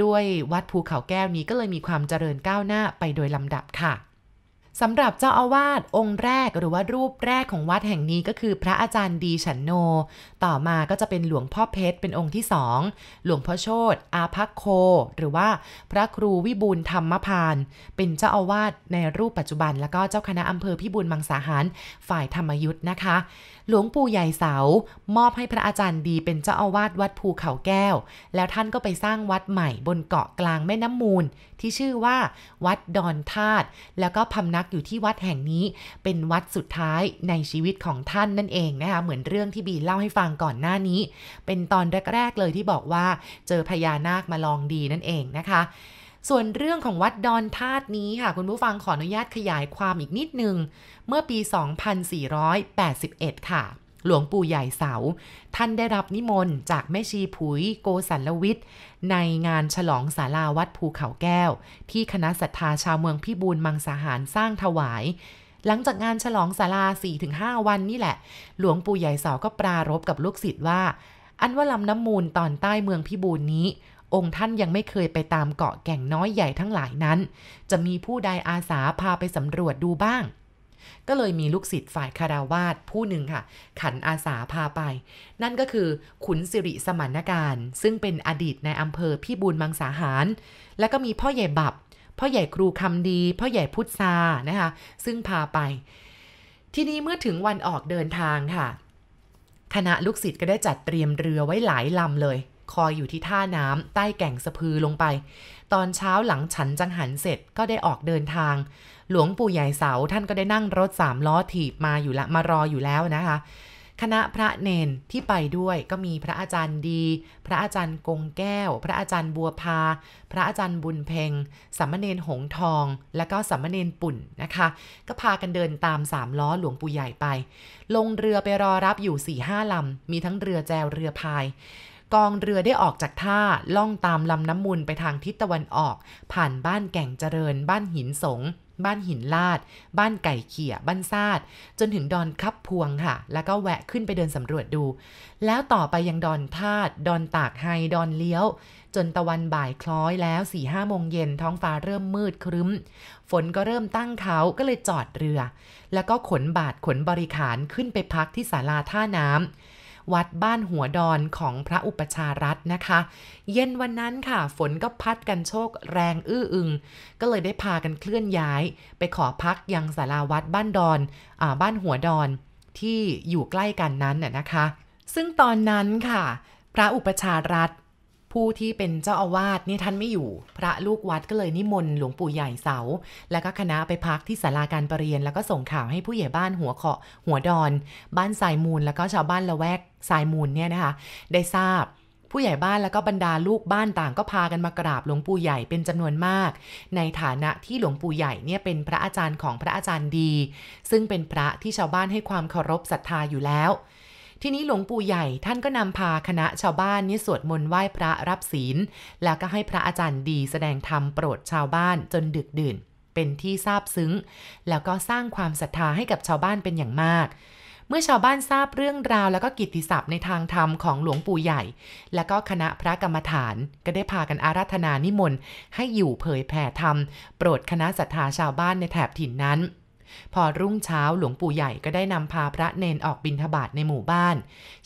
ด้วยวัดภูเขาแก้วนี้ก็เลยมีความเจริญก้าวหน้าไปโดยลำดับค่ะ สำหรับเจ้าอาวาสองค์แรกหรือว่ารูปแรกของวัดแห่งนี้ก็คือพระอาจารย์ดีฉันโน ต่อมาก็จะเป็นหลวงพ่อเพชรเป็นองค์ที่สองหลวงพ่อโชตอาภักโค หรือว่าพระครูวิบูลธรรมพาน เป็นเจ้าอาวาสในรูปปัจจุบัน แล้วก็เจ้าคณะอำเภอพิบูลมังสาหารฝ่ายธรรมยุทธ์นะคะหลวงปู่ใหญ่เสามอบให้พระอาจารย์ดีเป็นเจ้าอาวาสวัดภูเขาแก้ว แล้วท่านก็ไปสร้างวัดใหม่บนเกาะกลางแม่น้ำมูล ที่ชื่อว่า วัดดอนธาตุแล้วก็พำนักอยู่ที่วัดแห่งนี้เป็นวัดสุดท้ายในชีวิตของท่านนั่นเองนะคะเหมือนเรื่องที่บีเล่าให้ฟังก่อนหน้านี้ เป็นตอนแรก ๆ เลยที่บอกว่า เจอพญานาคมาลองดีนั่นเองนะคะ ส่วนเรื่องของวัดดอนธาตุนี้ค่ะ คุณผู้ฟังขออนุญาตขยายความอีกนิดนึง เมื่อปี 2481 ค่ะ หลวงปู่ใหญ่เสา ท่านได้รับนิมนต์จากแม่ชีผุยโกสัลวิทย์ในงานฉลองศาลาวัดภูเขาแก้ว ที่คณะศรัทธาชาวเมืองพิบูลมังสาหารสร้างถวายหลังจากงานฉลองศาลา 4-5 วันนี่แหละ หลวงปู่ใหญ่เสาก็ปรารบกับลูกศิษย์ว่า อันว่าลำน้ำมูลตอนใต้เมืองพิบูลนี้ องค์ท่านยังไม่เคยไปตามเกาะแก่งน้อยใหญ่ทั้งหลายนั้น จะมีผู้ใดอาสาพาไปสำรวจดูบ้าง ก็เลยมีลูกศิษย์ฝ่ายคาราวาสผู้หนึ่งค่ะ ขันอาสาพาไป นั่นก็คือขุนสิริสมานการ ซึ่งเป็นอดีตในอำเภอพี่บูลมังสาหาร แล้วก็มีพ่อใหญ่บับพ่อใหญ่ครูคำดี พ่อใหญ่พุทธานะคะ ซึ่งพาไป ทีนี้เมื่อถึงวันออกเดินทางค่ะ คณะลูกศิษย์ก็ได้จัดเตรียมเรือไว้หลายลำเลย คอยอยู่ที่ท่าน้ำใต้แก่งสะพือลงไป ตอนเช้าหลังฉันจังหันเสร็จก็ได้ออกเดินทาง หลวงปู่ใหญ่เสาท่านก็ได้นั่งรถสามล้อถีบมาอยู่ละมารออยู่แล้วนะคะ คณะพระเนนที่ไปด้วยก็มีพระอาจารย์ดี พระอาจารย์กงแก้ว พระอาจารย์บัวพา พระอาจารย์บุญเพ็งสัมมเนนหงทอง และก็สัมมเนนปุ่นนะคะ ก็พากันเดินตามสามล้อหลวงปู่ใหญ่ไป ลงเรือไปรอรับอยู่สี่ห้าลำมีทั้งเรือแจวเรือพาย กองเรือได้ออกจากท่าล่องตามลำน้ำมูลไปทางทิศตะวันออก ผ่านบ้านแก่งเจริญ บ้านหินสง บ้านหินลาด บ้านไก่เขี่ย บ้านซาด จนถึงดอนคับพวงค่ะ แล้วก็แวะขึ้นไปเดินสำรวจดู แล้วต่อไปยังดอนธาตุดอนตากไฮดอนเลี้ยว จนตะวันบ่ายคล้อยแล้วสี่ห้าโมงเย็นท้องฟ้าเริ่มมืดครึ้ม ฝนก็เริ่มตั้งเขาก็เลยจอดเรือ แล้วก็ขนบาทขนบริขารขึ้นไปพักที่ศาลาท่าน้ำ วัดบ้านหัวดอนของพระอุปชารัตนะคะ เย็นวันนั้นค่ะ ฝนก็พัดกันโชกแรงอื้ออึง ก็เลยได้พากันเคลื่อนย้าย ไปขอพักยังศาลาวัดบ้านดอนอบ้านหัวดอนที่อยู่ใกล้กันนั้นน่ยนะคะ ซึ่งตอนนั้นค่ะ พระอุปชารัต ผู้ที่เป็นเจ้าอาวาสนี่ท่านไม่อยู่ พระลูกวัดก็เลยนิมนต์หลวงปู่ใหญ่เสา แล้วก็คณะไปพักที่ศาลาการประเรียน แล้วก็ส่งข่าวให้ผู้ใหญ่บ้านหัวเคาะหัวดอน บ้านสายมูลแล้วก็ชาวบ้านละแวกสายมูลเนี่ยนะคะ ได้ทราบผู้ใหญ่บ้านแล้วก็บรรดาลูกบ้านต่างก็พากันมากราบหลวงปู่ใหญ่เป็นจำนวนมาก ในฐานะที่หลวงปู่ใหญ่เนี่ยเป็นพระอาจารย์ของพระอาจารย์ดี ซึ่งเป็นพระที่ชาวบ้านให้ความเคารพศรัทธาอยู่แล้ว ทีนี้หลวงปู่ใหญ่ท่านก็นำพาคณะชาวบ้านนี่สวดมนต์ไหว้พระรับศีล แล้วก็ให้พระอาจารย์ดีแสดงธรรมโปรดชาวบ้านจนดึกดื่น เป็นที่ซาบซึ้ง แล้วก็สร้างความศรัทธาให้กับชาวบ้านเป็นอย่างมากเมื่อชาวบ้านทราบเรื่องราวแล้วก็กิตติศัพท์ในทางธรรมของหลวงปู่ใหญ่ แล้วก็คณะพระกรรมฐานก็ได้พากันอาราธนานิมนต์ให้อยู่เผยแผ่ธรรม โปรดคณะศรัทธาชาวบ้านในแถบถิ่นนั้น พอรุ่งเช้าหลวงปู่ใหญ่ก็ได้นำพาพระเนนออกบิณฑบาตในหมู่บ้าน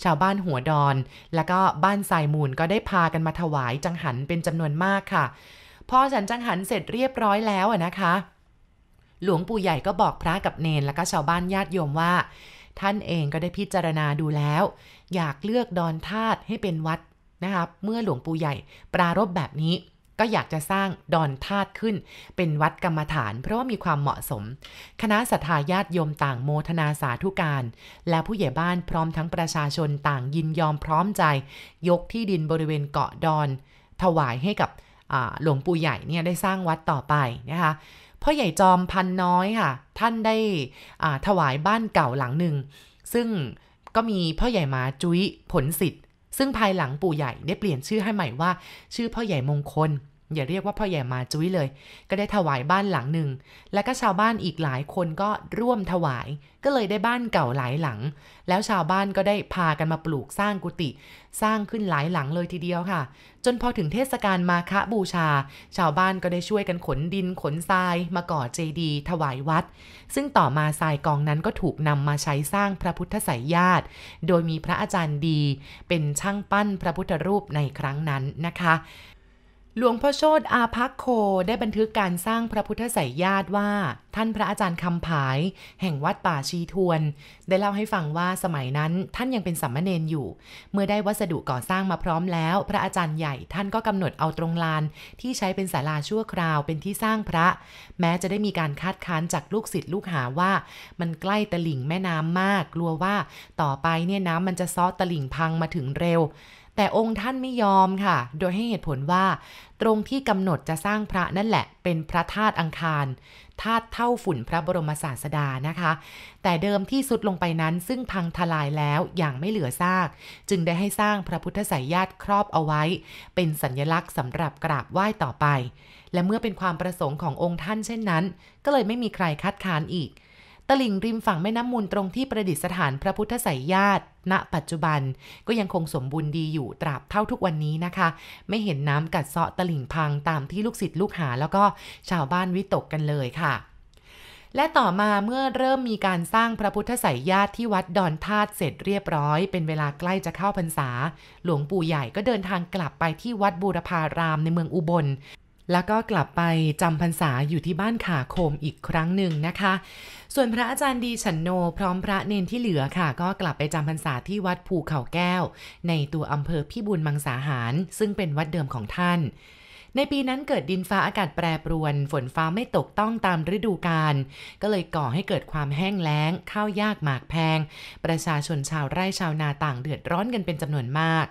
ชาวบ้านหัวดอน แล้วก็บ้านทรายมูลก็ได้พากันมาถวายจังหันเป็นจำนวนมากค่ะ พอฉันจังหันเสร็จเรียบร้อยแล้วนะคะ หลวงปู่ใหญ่ก็บอกพระกับเนนและก็ชาวบ้านญาติโยมว่า ท่านเองก็ได้พิจารณาดูแล้ว อยากเลือกดอนธาตุให้เป็นวัดนะครับเมื่อหลวงปู่ใหญ่ปรารบแบบนี้ ก็อยากจะสร้างดอนธาตุขึ้น เป็นวัดกรรมฐาน เพราะว่ามีความเหมาะสม คณะสัตยาญาติโยมต่างโมทนาสาธุการ และผู้ใหญ่บ้านพร้อมทั้งประชาชนต่างยินยอมพร้อมใจ ยกที่ดินบริเวณเกาะดอน ถวายให้กับหลวงปู่ใหญ่เนี่ยได้สร้างวัดต่อไปนะคะพ่อใหญ่จอมพันน้อยค่ะ ท่านได้ถวายบ้านเก่าหลังหนึ่งซึ่งก็มีพ่อใหญ่มาจุ้ยผลสิทธิ์ ซึ่งภายหลังปู่ใหญ่ได้เปลี่ยนชื่อให้ใหม่ว่า ชื่อพ่อใหญ่มงคล อย่าเรียกว่าพ่อใหญ่มาจุ้ยเลย ก็ได้ถวายบ้านหลังหนึ่ง และก็ชาวบ้านอีกหลายคนก็ร่วมถวาย ก็เลยได้บ้านเก่าหลายหลัง แล้วชาวบ้านก็ได้พากันมาปลูกสร้างกุฏิสร้างขึ้นหลายหลังเลยทีเดียวค่ะ จนพอถึงเทศกาลมาฆบูชา ชาวบ้านก็ได้ช่วยกันขนดินขนทรายมาก่อเจดีย์ถวายวัด ซึ่งต่อมาทรายกองนั้นก็ถูกนำมาใช้สร้างพระพุทธไสยญาติ โดยมีพระอาจารย์ดี เป็นช่างปั้นพระพุทธรูปในครั้งนั้นนะคะ หลวงพ่อโชตอาภักโคได้บันทึกการสร้างพระพุทธไสยญาติว่า ท่านพระอาจารย์คำผาย แห่งวัดป่าชีทวน ได้เล่าให้ฟังว่าสมัยนั้นท่านยังเป็นสัมมเนนอยู่ เมื่อได้วัสดุก่อสร้างมาพร้อมแล้ว พระอาจารย์ใหญ่ท่านก็กำหนดเอาตรงลาน ที่ใช้เป็นศาลาชั่วคราวเป็นที่สร้างพระ แม้จะได้มีการคาดค้านจากลูกศิษย์ลูกหาว่า มันใกล้ตลิ่งแม่น้ำมาก กลัวว่าต่อไปเนี่ยน้ำมันจะซอตลิ่งพังมาถึงเร็ว แต่องค์ท่านไม่ยอมค่ะ โดยให้เหตุผลว่า ตรงที่กำหนดจะสร้างพระนั่นแหละ เป็นพระธาตุอังคารธาตุเท่าฝุ่นพระบรมศาสดานะคะ แต่เดิมที่สุดลงไปนั้นซึ่งพังทลายแล้วอย่างไม่เหลือซาก จึงได้ให้สร้างพระพุทธสายญาติครอบเอาไว้ เป็นสัญลักษณ์สำหรับกราบไหว้ต่อไป และเมื่อเป็นความประสงค์ขององค์ท่านเช่นนั้น ก็เลยไม่มีใครคัดค้านอีก ตลิ่งริมฝั่งแม่น้ำมูลตรงที่ประดิษฐานพระพุทธไสยญาติ ณ ปัจจุบันก็ยังคงสมบูรณ์ดีอยู่ตราบเท่าทุกวันนี้นะคะ ไม่เห็นน้ำกัดเซาะตลิ่งพังตามที่ลูกศิษย์ลูกหา แล้วก็ชาวบ้านวิตกกันเลยค่ะและต่อมาเมื่อเริ่มมีการสร้างพระพุทธไสยญาติที่วัดดอนธาตุเสร็จเรียบร้อย เป็นเวลาใกล้จะเข้าพรรษา หลวงปู่ใหญ่ก็เดินทางกลับไปที่วัดบูรพารามในเมืองอุบล แล้วก็กลับไปจำพรรษาอยู่ที่บ้านขาโคมอีกครั้งหนึ่งนะคะ ส่วนพระอาจารย์ดีฉันโนพร้อมพระเนนที่เหลือค่ะ ก็กลับไปจำพรรษาที่วัดภูเขาแก้ว ในตัวอำเภอพิบูลมังสาหาร ซึ่งเป็นวัดเดิมของท่านในปีนั้นเกิดดินฟ้าอากาศแปรปรวน ฝนฟ้าไม่ตกต้องตามฤดูกาลก็เลยก่อให้เกิดความแห้งแล้ง ข้าวยากหมากแพง ประชาชนชาวไร่ชาวนาต่างเดือดร้อนกันเป็นจำนวนมาก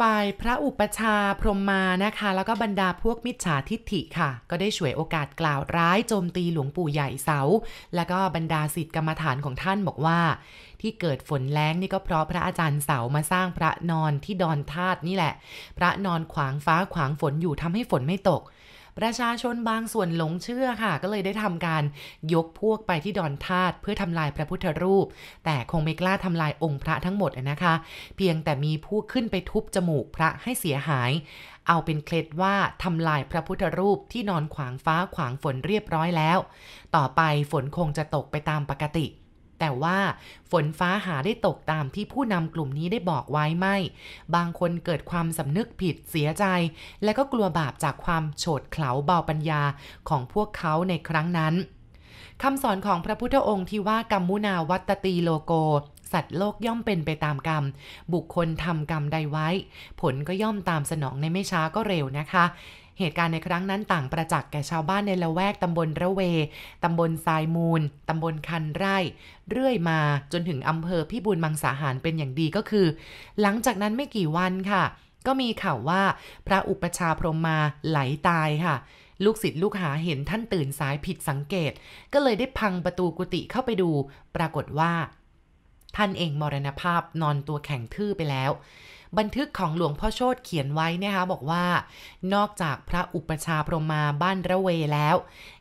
ฝ่ายพระอุปชาพรหมมานะคะ แล้วก็บรรดาพวกมิจฉาทิฏฐิค่ะ ก็ได้ฉวยโอกาสกล่าวร้ายโจมตีหลวงปู่ใหญ่เสา แล้วก็บรรดาสิทธิกรรมฐานของท่านบอกว่า ที่เกิดฝนแรงนี่ก็เพราะพระอาจารย์เสามาสร้างพระนอนที่ดอนธาตุนี่แหละ พระนอนขวางฟ้าขวางฝนอยู่ทำให้ฝนไม่ตก ประชาชนบางส่วนหลงเชื่อค่ะ ก็เลยได้ทำการยกพวกไปที่ดอนธาตุเพื่อทำลายพระพุทธรูป แต่คงไม่กล้าทำลายองค์พระทั้งหมดนะคะ เพียงแต่มีผู้ขึ้นไปทุบจมูกพระให้เสียหาย เอาเป็นเคล็ดว่าทำลายพระพุทธรูปที่นอนขวางฟ้าขวางฝนเรียบร้อยแล้ว ต่อไปฝนคงจะตกไปตามปกติ แต่ว่าฝนฟ้าหาได้ตกตามที่ผู้นำกลุ่มนี้ได้บอกไว้ไม่ บางคนเกิดความสำนึกผิดเสียใจ และก็กลัวบาปจากความโฉดเขลาเบาปัญญาของพวกเขาในครั้งนั้นคำสอนของพระพุทธองค์ที่ว่ากรรมมุนาวัตตีโลโก สัตว์โลกย่อมเป็นไปตามกรรม บุคคลทำกรรมใดไว้ ผลก็ย่อมตามสนองในไม่ช้าก็เร็วนะคะ เหตุการณ์ในครั้งนั้นต่างประจักษ์แก่ชาวบ้านในละแวกตำบลระเว ตำบลทรายมูล ตำบลคันไร่ เรื่อยมาจนถึงอำเภอพิบูลมังสาหารเป็นอย่างดีก็คือ หลังจากนั้นไม่กี่วันค่ะ ก็มีข่าวว่าพระอุปชาพรมมาไหลตายค่ะลูกศิษย์ลูกหาเห็นท่านตื่นสายผิดสังเกต ก็เลยได้พังประตูกุฏิเข้าไปดู ปรากฏว่า ท่านเองมรณภาพนอนตัวแข็งทื่อไปแล้ว บันทึกของหลวงพ่อโชตเขียนไว้นะคะบอกว่า นอกจากพระอุปชาพรหมาบ้านระเวแล้ว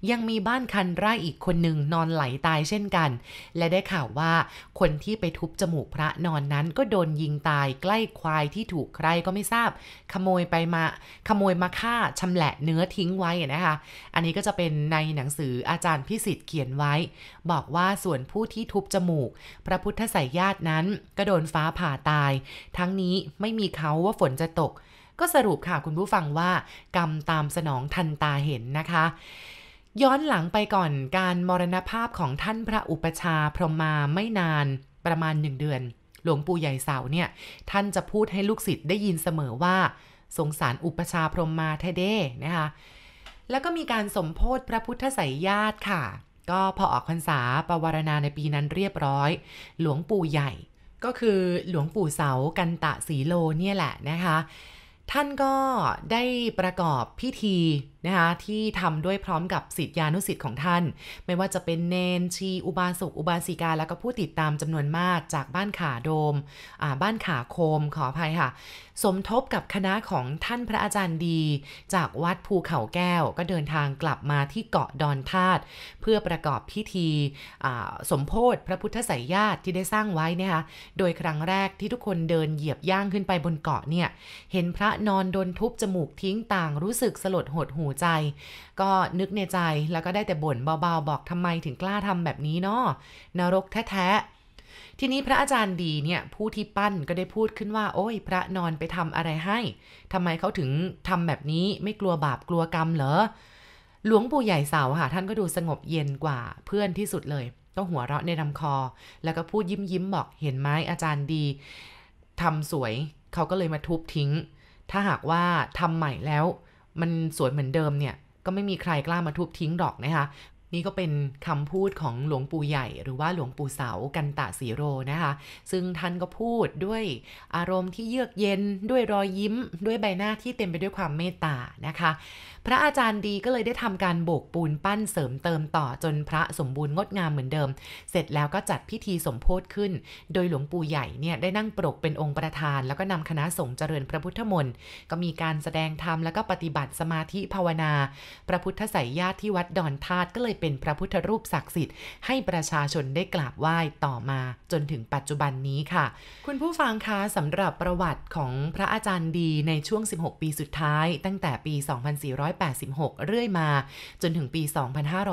ยังมีบ้านคันไร่อีกคนหนึ่งนอนไหลตายเช่นกัน และได้ข่าวว่าคนที่ไปทุบจมูกพระนอนนั้นก็โดนยิงตายใกล้ควายที่ถูกใครก็ไม่ทราบ ขโมยไปมาขโมยมาฆ่าชำแหละเนื้อทิ้งไว้นะคะ อันนี้ก็จะเป็นในหนังสืออาจารย์พิสิทธิ์เขียนไว้บอกว่าส่วนผู้ที่ทุบจมูก พระพุทธสายญาตินั้นก็โดนฟ้าผ่าตาย ทั้งนี้ไม่มีเขาว่าฝนจะตก ก็สรุปค่ะคุณผู้ฟังว่า กรรมตามสนองทันตาเห็นนะคะย้อนหลังไปก่อนการมรณภาพของท่านพระอุปชาพรหมาไม่นานประมาณหนึ่งเดือน หลวงปู่ใหญ่เสาเนี่ย ท่านจะพูดให้ลูกศิษย์ได้ยินเสมอว่า สงสารอุปชาพรหมมาแท้เด้นะคะ แล้วก็มีการสมโพธพระพุทธไสยญาติค่ะ ก็พอออกพรรษาปวารณาในปีนั้นเรียบร้อย หลวงปู่ใหญ่ ก็คือหลวงปู่เสากันตะสีโลเนี่ยแหละนะคะ ท่านก็ได้ประกอบพิธี นะคะที่ทำด้วยพร้อมกับสิทธิานุสิทธิ์ของท่าน ไม่ว่าจะเป็นเนนชี อุบาสกอุบาสิกา แล้วก็ผู้ติดตามจำนวนมากจากบ้านขาโดมบ้านขาโคมขออภัยค่ะ สมทบกับคณะของท่านพระอาจารย์ดี จากวัดภูเขาแก้ว ก็เดินทางกลับมาที่เกาะดอนธาตุเพื่อประกอบพิธีสมโพธิพระพุทธไสยญาติที่ได้สร้างไว้นะคะโดยครั้งแรกที่ทุกคนเดินเหยียบย่างขึ้นไปบนเกาะเนี่ยเห็นพระนอนโดนทุบจมูกทิ้งต่างรู้สึกสลดหดหูใจ ก็นึกในใจแล้วก็ได้แต่บ่นเบาๆ บอกทำไมถึงกล้าทำแบบนี้เนาะนรกแท้ๆ ทีนี้พระอาจารย์ดีเนี่ยผู้ที่ปั้นก็ได้พูดขึ้นว่า โอ้ย พระนอนไปทำอะไรให้ทำไมเขาถึงทำแบบนี้ไม่กลัวบาปกลัวกรรมเหรอหลวงปู่ใหญ่เสาค่ะท่านก็ดูสงบเย็นกว่าเพื่อนที่สุดเลย ก็หัวเราะในลำคอ แล้วก็พูดยิ้มยิ้มบอกเห็นไหมอาจารย์ดีทำสวยเขาก็เลยมาทุบทิ้ง ถ้าหากว่าทำใหม่แล้ว มันสวยเหมือนเดิมเนี่ย ก็ไม่มีใครกล้ามาทุบทิ้งดอกนะคะ นี่ก็เป็นคำพูดของหลวงปู่ใหญ่หรือว่าหลวงปู่เสากันตะสีโรนะคะ ซึ่งท่านก็พูดด้วยอารมณ์ที่เยือกเย็นด้วยรอยยิ้ม ด้วยใบหน้าที่เต็มไปด้วยความเมตตานะคะพระอาจารย์ดีก็เลยได้ทำการโบกปูนปั้นเสริมเติมต่อจนพระสมบูรณ์งดงามเหมือนเดิม เสร็จแล้วก็จัดพิธีสมโพธิขึ้น โดยหลวงปู่ใหญ่เนี่ยได้นั่งปรกเป็นองค์ประธาน แล้วก็นำคณะสงฆ์เจริญพระพุทธมนต์ก็มีการแสดงธรรมแล้วก็ปฏิบัติสมาธิภาวนา พระพุทธไสยญาติที่วัดดอนธาตุก็เลยเป็นพระพุทธรูปศักดิ์สิทธิ์ให้ประชาชนได้กราบไหว้ต่อมาจนถึงปัจจุบันนี้ค่ะ คุณผู้ฟังคะสำหรับประวัติของพระอาจารย์ดีในช่วง 16 ปีสุดท้าย ตั้งแต่ปี 2400 2486 เรื่อยมา จนถึงปี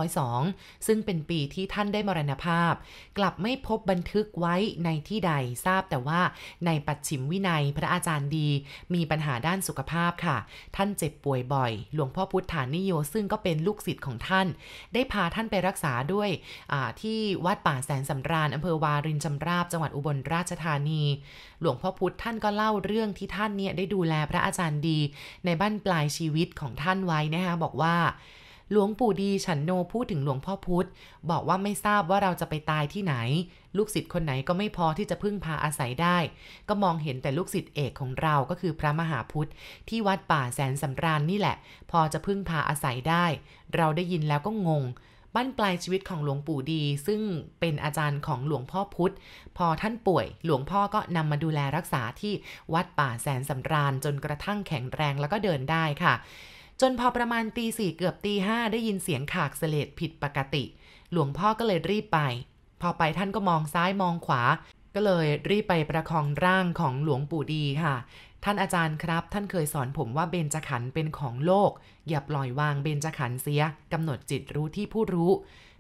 2502 ซึ่งเป็นปีที่ท่านได้มรณภาพ กลับไม่พบบันทึกไว้ในที่ใดทราบแต่ว่าในปัจฉิมวินัยพระอาจารย์ดี มีปัญหาด้านสุขภาพค่ะ ท่านเจ็บป่วยบ่อย หลวงพ่อพุทธานิโยซึ่งก็เป็นลูกศิษย์ของท่าน ได้พาท่านไปรักษาด้วยที่วัดป่าแสนสำราญอำเภอวารินชำราบจังหวัดอุบลราชธานี หลวงพ่อพุทธท่านก็เล่าเรื่องที่ท่านเนี่ยได้ดูแลพระอาจารย์ดี ในบ้านปลายชีวิตของท่านไว้นะคะบอกว่า หลวงปู่ดีฉันโนพูดถึงหลวงพ่อพุธบอกว่าไม่ทราบว่าเราจะไปตายที่ไหน ลูกศิษย์คนไหนก็ไม่พอที่จะพึ่งพาอาศัยได้ ก็มองเห็นแต่ลูกศิษย์เอกของเราก็คือพระมหาพุทธที่วัดป่าแสนสำราญนนี่แหละ พอจะพึ่งพาอาศัยได้ เราได้ยินแล้วก็งงบ้านปลายชีวิตของหลวงปู่ดี ซึ่งเป็นอาจารย์ของหลวงพ่อพุธ พอท่านป่วย หลวงพ่อก็นำมาดูแลรักษาที่วัดป่าแสนสำราญจนกระทั่งแข็งแรงแล้วก็เดินได้ค่ะ จนพอประมาณตีสี่เกือบตีห้าได้ยินเสียงขากเสลดผิดปกติ หลวงพ่อก็เลยรีบไป พอไปท่านก็มองซ้ายมองขวา ก็เลยรีบไปประคองร่างของหลวงปู่ดีค่ะ ท่านอาจารย์ครับ ท่านเคยสอนผมว่าเบญจขันธ์เป็นของโลก อย่าปล่อยวางเบญจขันธ์เสียกำหนดจิตรู้ที่ผู้รู้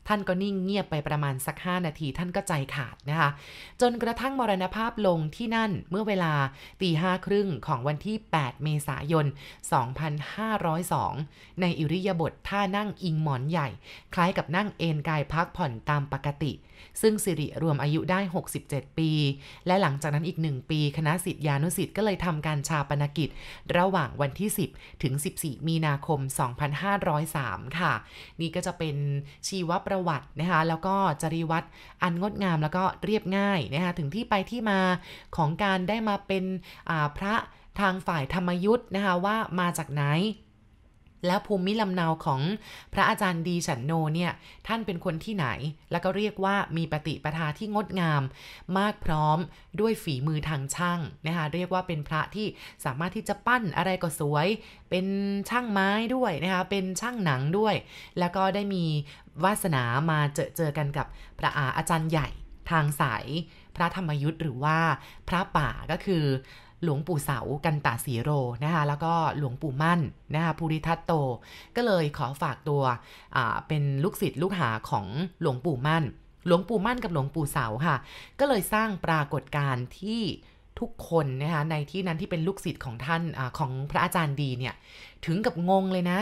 ท่านก็นิ่งเงียบไปประมาณสัก 5 นาทีท่านก็ใจขาดนะคะ จนกระทั่งมรณภาพลงที่นั่นเมื่อเวลาตีห้าครึ่งของวันที่ 8 เมษายน 2502 ในอิริยาบถท่านั่งอิงหมอนใหญ่ คล้ายกับนั่งเอนกายพักผ่อนตามปกติ ซึ่งสิริรวมอายุได้ 67 ปี และหลังจากนั้นอีกหนึ่งปี คณะสิทธิานุสิทธิ์ก็เลยทำการชาปนกิจ ระหว่างวันที่ 10 ถึง 14 มีนาคม 2503 ค่ะ นี่ก็จะเป็นชีวประวัตินะคะ แล้วก็จริวัตรอันงดงามแล้วก็เรียบง่ายนะคะ ถึงที่ไปที่มาของการได้มาเป็นพระทางฝ่ายธรรมยุทธ์นะคะว่ามาจากไหน แล้วภูมิลำเนาของพระอาจารย์ดีฉันโนเนี่ยท่านเป็นคนที่ไหน แล้วก็เรียกว่ามีปฏิปทาที่งดงาม มากพร้อมด้วยฝีมือทางช่างนะคะเรียกว่าเป็นพระที่สามารถที่จะปั้นอะไรก็สวย เป็นช่างไม้ด้วยนะคะเป็นช่างหนังด้วย แล้วก็ได้มีวาสนามาเจอเจอกันกับพระอาอาจารย์ใหญ่ทางสายพระธรรมยุทธ์หรือว่าพระป่าก็คือ หลวงปู่เสากันตาสีโรนะคะแล้วก็หลวงปู่มั่นนะคะภูริทัตโต ก็เลยขอฝากตัวเป็นลูกศิษย์ลูกหาของหลวงปู่มั่น หลวงปู่มั่นกับหลวงปู่เสาค่ะ ก็เลยสร้างปรากฏการณ์ที่ทุกคนนะคะในที่นั้นที่เป็นลูกศิษย์ของท่านอของพระอาจารย์ดีเนี่ยถึงกับงงเลยนะ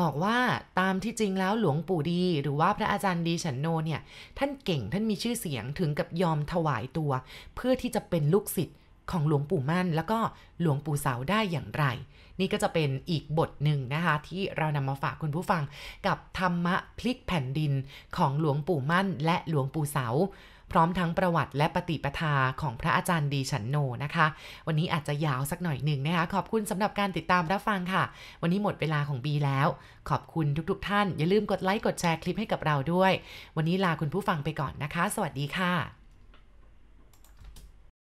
บอกว่าตามที่จริงแล้วหลวงปู่ดี หรือว่าพระอาจารย์ดีฉันโนเนี่ย ท่านเก่งท่านมีชื่อเสียงถึงกับยอมถวายตัว เพื่อที่จะเป็นลูกศิษย์ ของหลวงปู่มั่น แล้วก็หลวงปู่เสาได้อย่างไร นี่ก็จะเป็นอีกบทหนึ่งนะคะ ที่เรานำมาฝากคุณผู้ฟังกับธรรมะพลิกแผ่นดินของหลวงปู่มั่น และหลวงปู่เสาพร้อมทั้งประวัติและปฏิปทาของพระอาจารย์ดีฉันโนนะคะ วันนี้อาจจะยาวสักหน่อยหนึ่งนะคะ ขอบคุณสำหรับการติดตามรับฟังค่ะ วันนี้หมดเวลาของบีแล้ว ขอบคุณทุกๆทท่าน อย่าลืมกดไลค์กดแชร์คลิปให้กับเราด้วย วันนี้ลาคุณผู้ฟังไปก่อนนะคะ สวัสดีค่ะ